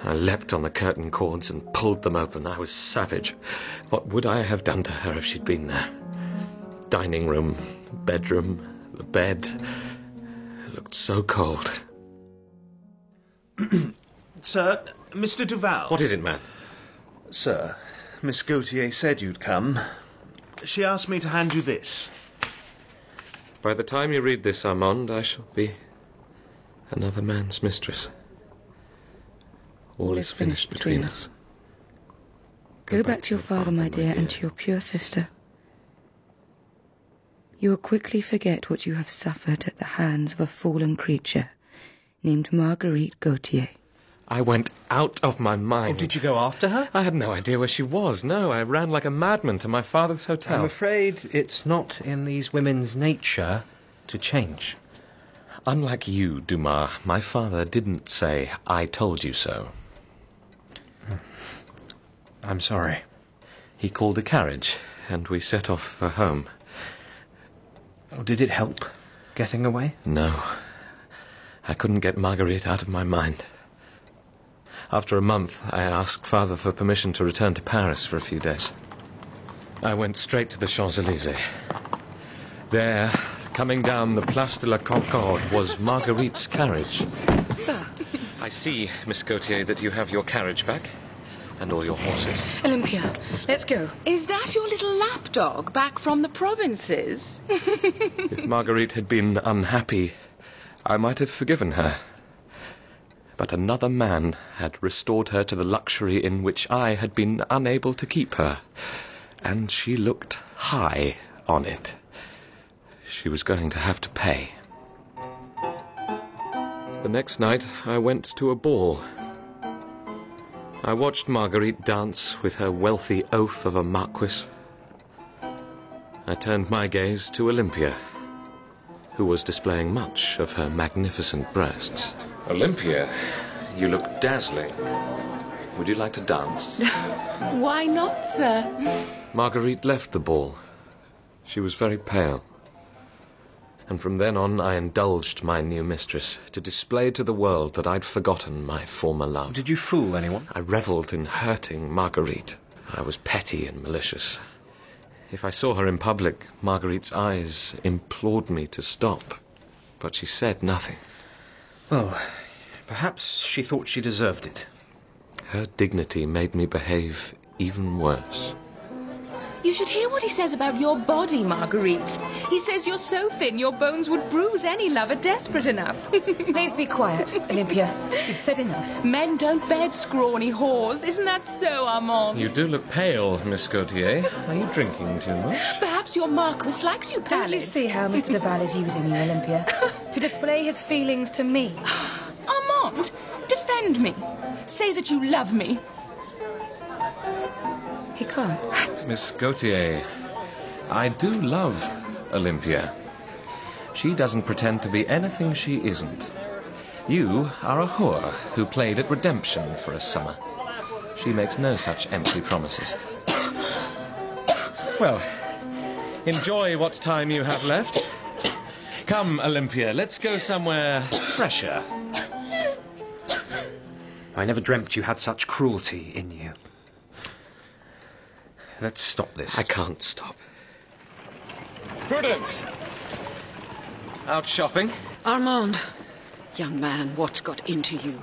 I leapt on the curtain cords and pulled them open. I was savage. What would I have done to her if she'd been there? Dining room, bedroom, the bed. It looked so cold. Sir, Mr. Duval. What is it, man? Sir, Miss Gautier said you'd come. She asked me to hand you this. By the time you read this, Armand, I shall be another man's mistress. All, is finished between us. Go, back, to your father, my dear, and to your pure sister. You will quickly forget what you have suffered at the hands of a fallen creature named Marguerite Gautier. I went out of my mind. Oh, did you go after her? I had no idea where she was. No, I ran like a madman to my father's hotel. I'm afraid it's not in these women's nature to change. Unlike you, Dumas, my father didn't say, I told you so. Hmm. I'm sorry. He called a carriage, and we set off for home. Oh, did it help getting away? No. I couldn't get Marguerite out of my mind. After a month, I asked father for permission to return to Paris for a few days. I went straight to the Champs Elysees. There, coming down the Place de la Concorde, was Marguerite's carriage. Sir. I see, Miss Gautier, that you have your carriage back and all your horses. Olympia, let's go. Is that your little lapdog back from the provinces? if Marguerite had been unhappy, I might have forgiven her. But another man had restored her to the luxury in which I had been unable to keep her, and she looked high on it. She was going to have to pay. The next night, I went to a ball. I watched Marguerite dance with her wealthy oaf of a marquis. I turned my gaze to Olympia, who was displaying much of her magnificent breasts. Olympia, you look dazzling. Would you like to dance? Why not, sir? Marguerite left the ball. She was very pale. And from then on, I indulged my new mistress to display to the world that I'd forgotten my former love. Did you fool anyone? I revelled in hurting Marguerite. I was petty and malicious. If I saw her in public, Marguerite's eyes implored me to stop, but she said nothing. Well, perhaps she thought she deserved it. Her dignity made me behave even worse. You should hear what he says about your body, Marguerite. He says you're so thin your bones would bruise any lover desperate enough. Please be quiet, Olympia. You've said enough. Men don't bed scrawny whores. Isn't that so, Armand? You do look pale, Miss Gautier. Are you drinking too much? Perhaps your Marquis likes you, Don't you see how Mr. Duval is using you, Olympia? to display his feelings to me. Armand, defend me. Say that you love me. He can't. Miss Gautier, I do love Olympia. She doesn't pretend to be anything she isn't. You are a whore who played at redemption for a summer. She makes no such empty promises. well, enjoy what time you have left. Come, Olympia, let's go somewhere fresher. I never dreamt you had such cruelty in you. Let's stop this. I can't stop. Prudence! Out shopping? Armand, young man, what's got into you?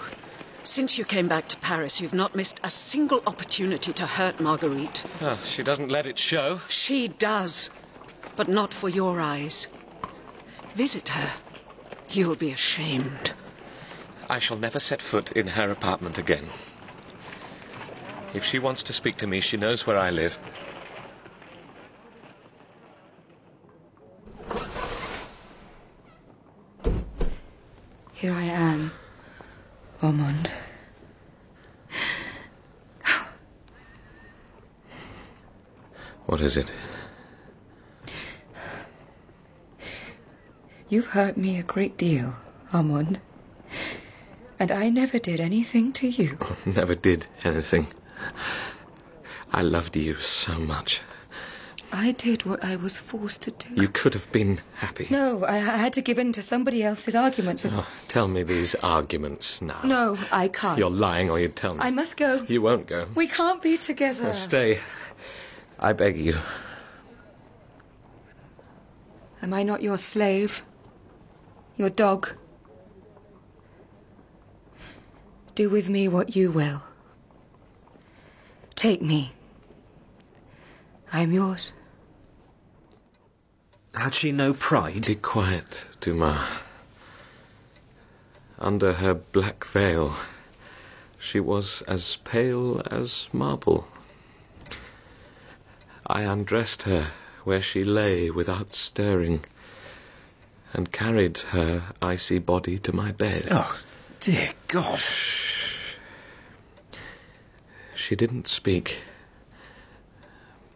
Since you came back to Paris, you've not missed a single opportunity to hurt Marguerite. Oh, she doesn't let it show. She does, but not for your eyes. Visit her. You'll be ashamed. I shall never set foot in her apartment again. If she wants to speak to me, she knows where I live. Here I am, Armand. What is it? You've hurt me a great deal, Armand. And I never did anything to you. Never did anything. I loved you so much. I did what I was forced to do. You could have been happy. No, I, I had to give in to somebody else's arguments. Oh, tell me these arguments now. No, I can't. You're lying or you'd tell me. I must go. You won't go. We can't be together. Oh, stay. I beg you. Am I not your slave? Your dog? Do with me what you will. Take me. I am yours. Had she no pride? Be quiet, Dumas. Under her black veil, she was as pale as marble. I undressed her where she lay without stirring, and carried her icy body to my bed. Oh, dear God. She didn't speak,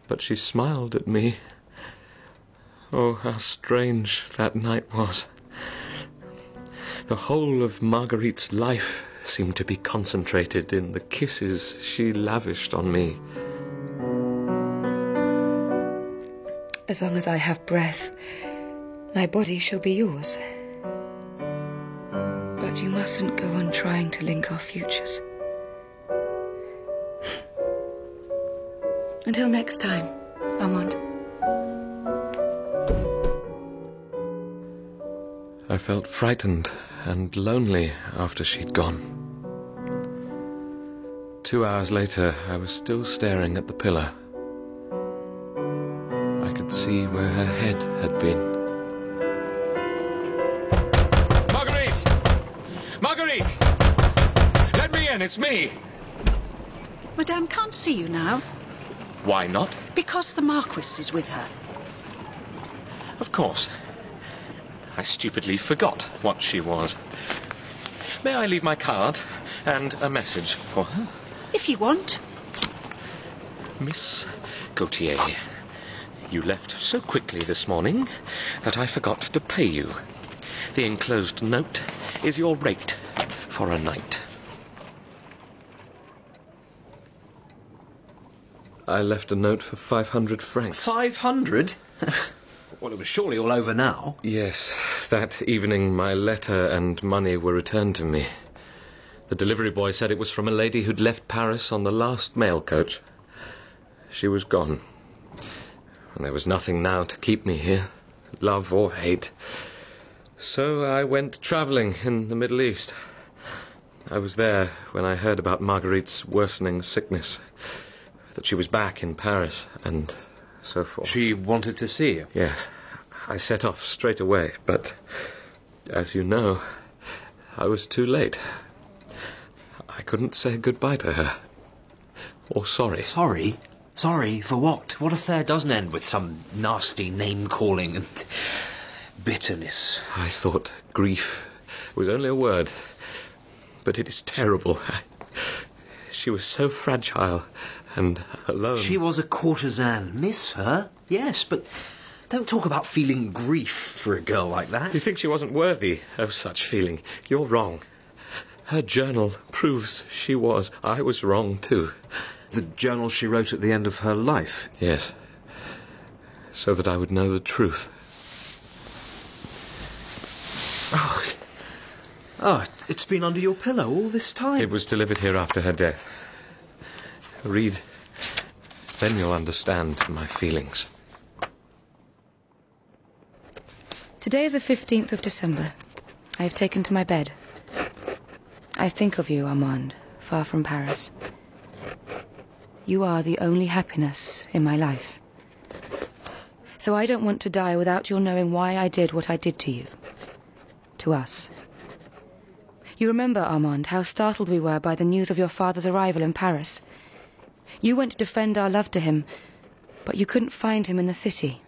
but she smiled at me. Oh, how strange that night was. The whole of Marguerite's life seemed to be concentrated in the kisses she lavished on me. As long as I have breath, my body shall be yours. But you mustn't go on trying to link our futures. Until next time, Armand. I felt frightened and lonely after she'd gone. Two hours later, I was still staring at the pillar. I could see where her head had been. Marguerite! Marguerite! Let me in, it's me! Madame can't see you now Why not? because the Marquis is with her. Of course. I stupidly forgot what she was. May I leave my card and a message for her? If you want. Miss Gautier, you left so quickly this morning that I forgot to pay you. The enclosed note is your rate for a night. I left a note for 500 francs. Five hundred? well, it was surely all over now. Yes, that evening my letter and money were returned to me. The delivery boy said it was from a lady who'd left Paris on the last mail coach. She was gone. And there was nothing now to keep me here, love or hate. So I went travelling in the Middle East. I was there when I heard about Marguerite's worsening sickness, that she was back in Paris, and so forth. She wanted to see you. Yes. I set off straight away, but as you know, I was too late. I couldn't say goodbye to her. Or sorry. Sorry? Sorry for what? What affair doesn't end with some nasty name calling and bitterness? I thought grief was only a word, but it is terrible. She was so fragile and alone. She was a courtesan. Miss her? Yes, but don't talk about feeling grief for a girl like that. You think she wasn't worthy of such feeling? You're wrong. Her journal proves she was. I was wrong, too. The journal she wrote at the end of her life? Yes. So that I would know the truth. Oh, oh, it's been under your pillow all this time. It was delivered here after her death. Read. Then you'll understand my feelings. Today is the 15th of December. I have taken to my bed. I think of you, Armand, far from Paris. You are the only happiness in my life. So I don't want to die without your knowing why I did what I did to you. To us. You remember, Armand, how startled we were by the news of your father's arrival in Paris. You went to defend our love to him, but you couldn't find him in the city.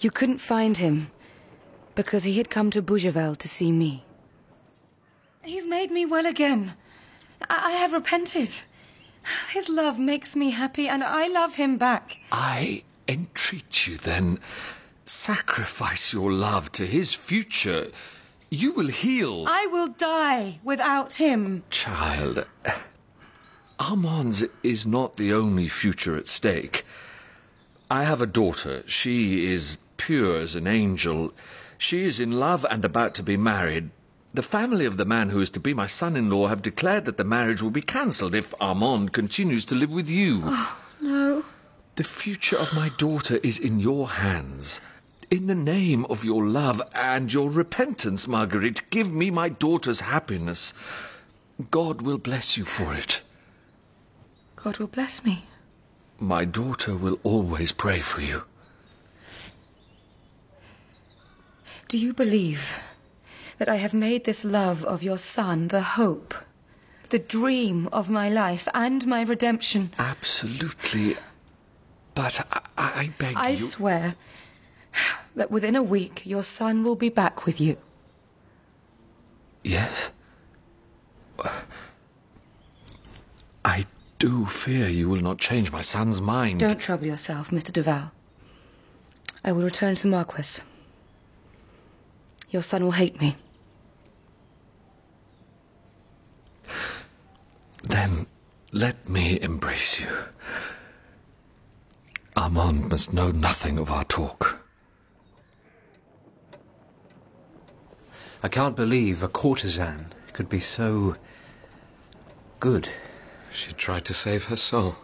You couldn't find him because he had come to Bougival to see me. He's made me well again. I, I have repented. His love makes me happy, and I love him back. I entreat you then, sacrifice your love to his future You will heal. I will die without him. Child, Armand's is not the only future at stake. I have a daughter. She is pure as an angel. She is in love and about to be married. The family of the man who is to be my son in law have declared that the marriage will be cancelled if Armand continues to live with you. Oh, No. The future of my daughter is in your hands. In the name of your love and your repentance, Marguerite, give me my daughter's happiness. God will bless you for it. God will bless me. My daughter will always pray for you. Do you believe that I have made this love of your son the hope, the dream of my life and my redemption? Absolutely. But I, I beg I you. I swear that within a week your son will be back with you. Yes? I do fear you will not change my son's mind. Don't trouble yourself, Mr. Duval. I will return to the Marquis. Your son will hate me. Then let me embrace you. Armand must know nothing of our talk. I can't believe a courtesan could be so. good. She tried to save her soul.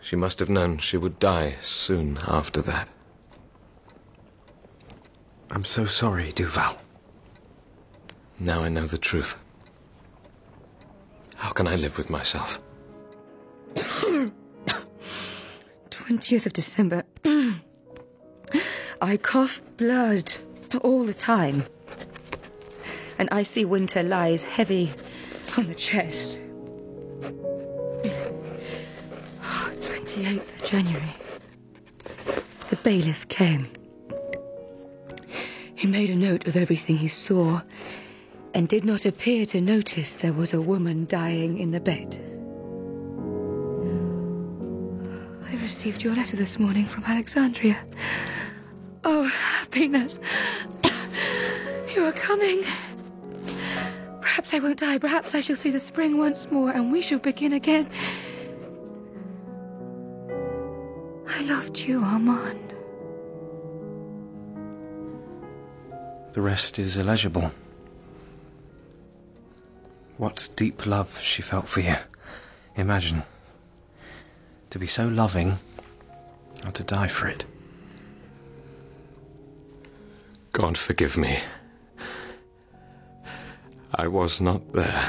She must have known she would die soon after that. I'm so sorry, Duval. Now I know the truth. How can I live with myself? 20th of December. I cough blood all the time. An icy winter lies heavy on the chest. 28th of January. The bailiff came. He made a note of everything he saw and did not appear to notice there was a woman dying in the bed. I received your letter this morning from Alexandria. Oh, happiness. You are coming. Perhaps I won't die. Perhaps I shall see the spring once more and we shall begin again. I loved you, Armand. The rest is illegible. What deep love she felt for you. Imagine. To be so loving and to die for it. God forgive me. I was not there.